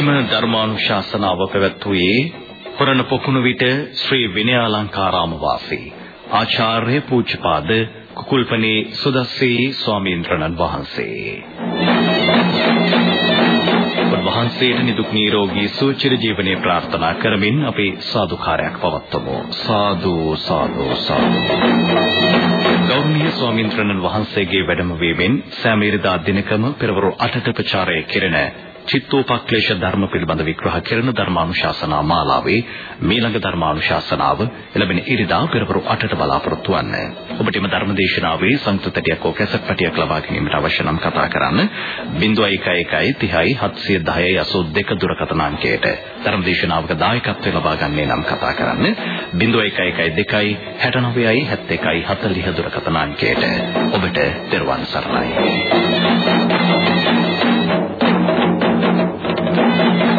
එම ධර්මානුශාසනාව පැවැත්වුවේ පුරණ පොකුණු විට ශ්‍රී විනයාලංකාරාම වාසී ආචාර්ය පූජ්‍යපාද කුකුල්පනේ සුදස්සී ස්වාමීන් වහන්සේ. වහන්සේට නිදුක් නිරෝගී සුවචිර ජීවනයේ ප්‍රාර්ථනා කරමින් අපි සාදුකාරයක් පවත්වමු. සාදු සාදු සාදු. ගෞරවනීය ස්වාමීන් වහන්සේගේ වැඩම වීමෙන් සෑම ඉරිදා දිනකම පෙරවරු 8ට ප්‍රචාරය කෙරෙන චිත්තෝපක්ලේශ ධර්ම පිළිබඳ විග්‍රහ කරන ධර්මානුශාසනා මාලාවේ මීළඟ ධර්මානුශාසනාව ලැබෙන ඉරිදා පෙරවරු 8ට බලාපොරොත්තු වන්න. ඔබට මේ ධර්මදේශනාවේ සංකෘතටියක් හෝ කැසට් පටියක් ලබා ගැනීමට අවශ්‍ය නම් කතා කරන්න 0111 30 710 82 දුරකථන අංකයට. ධර්මදේශනාවක දායකත්වය ලබා ගන්නේ නම් කතා කරන්න 0112 69 71 40 දුරකථන අංකයට. ඔබට දරුවන් සරණයි. Thank you.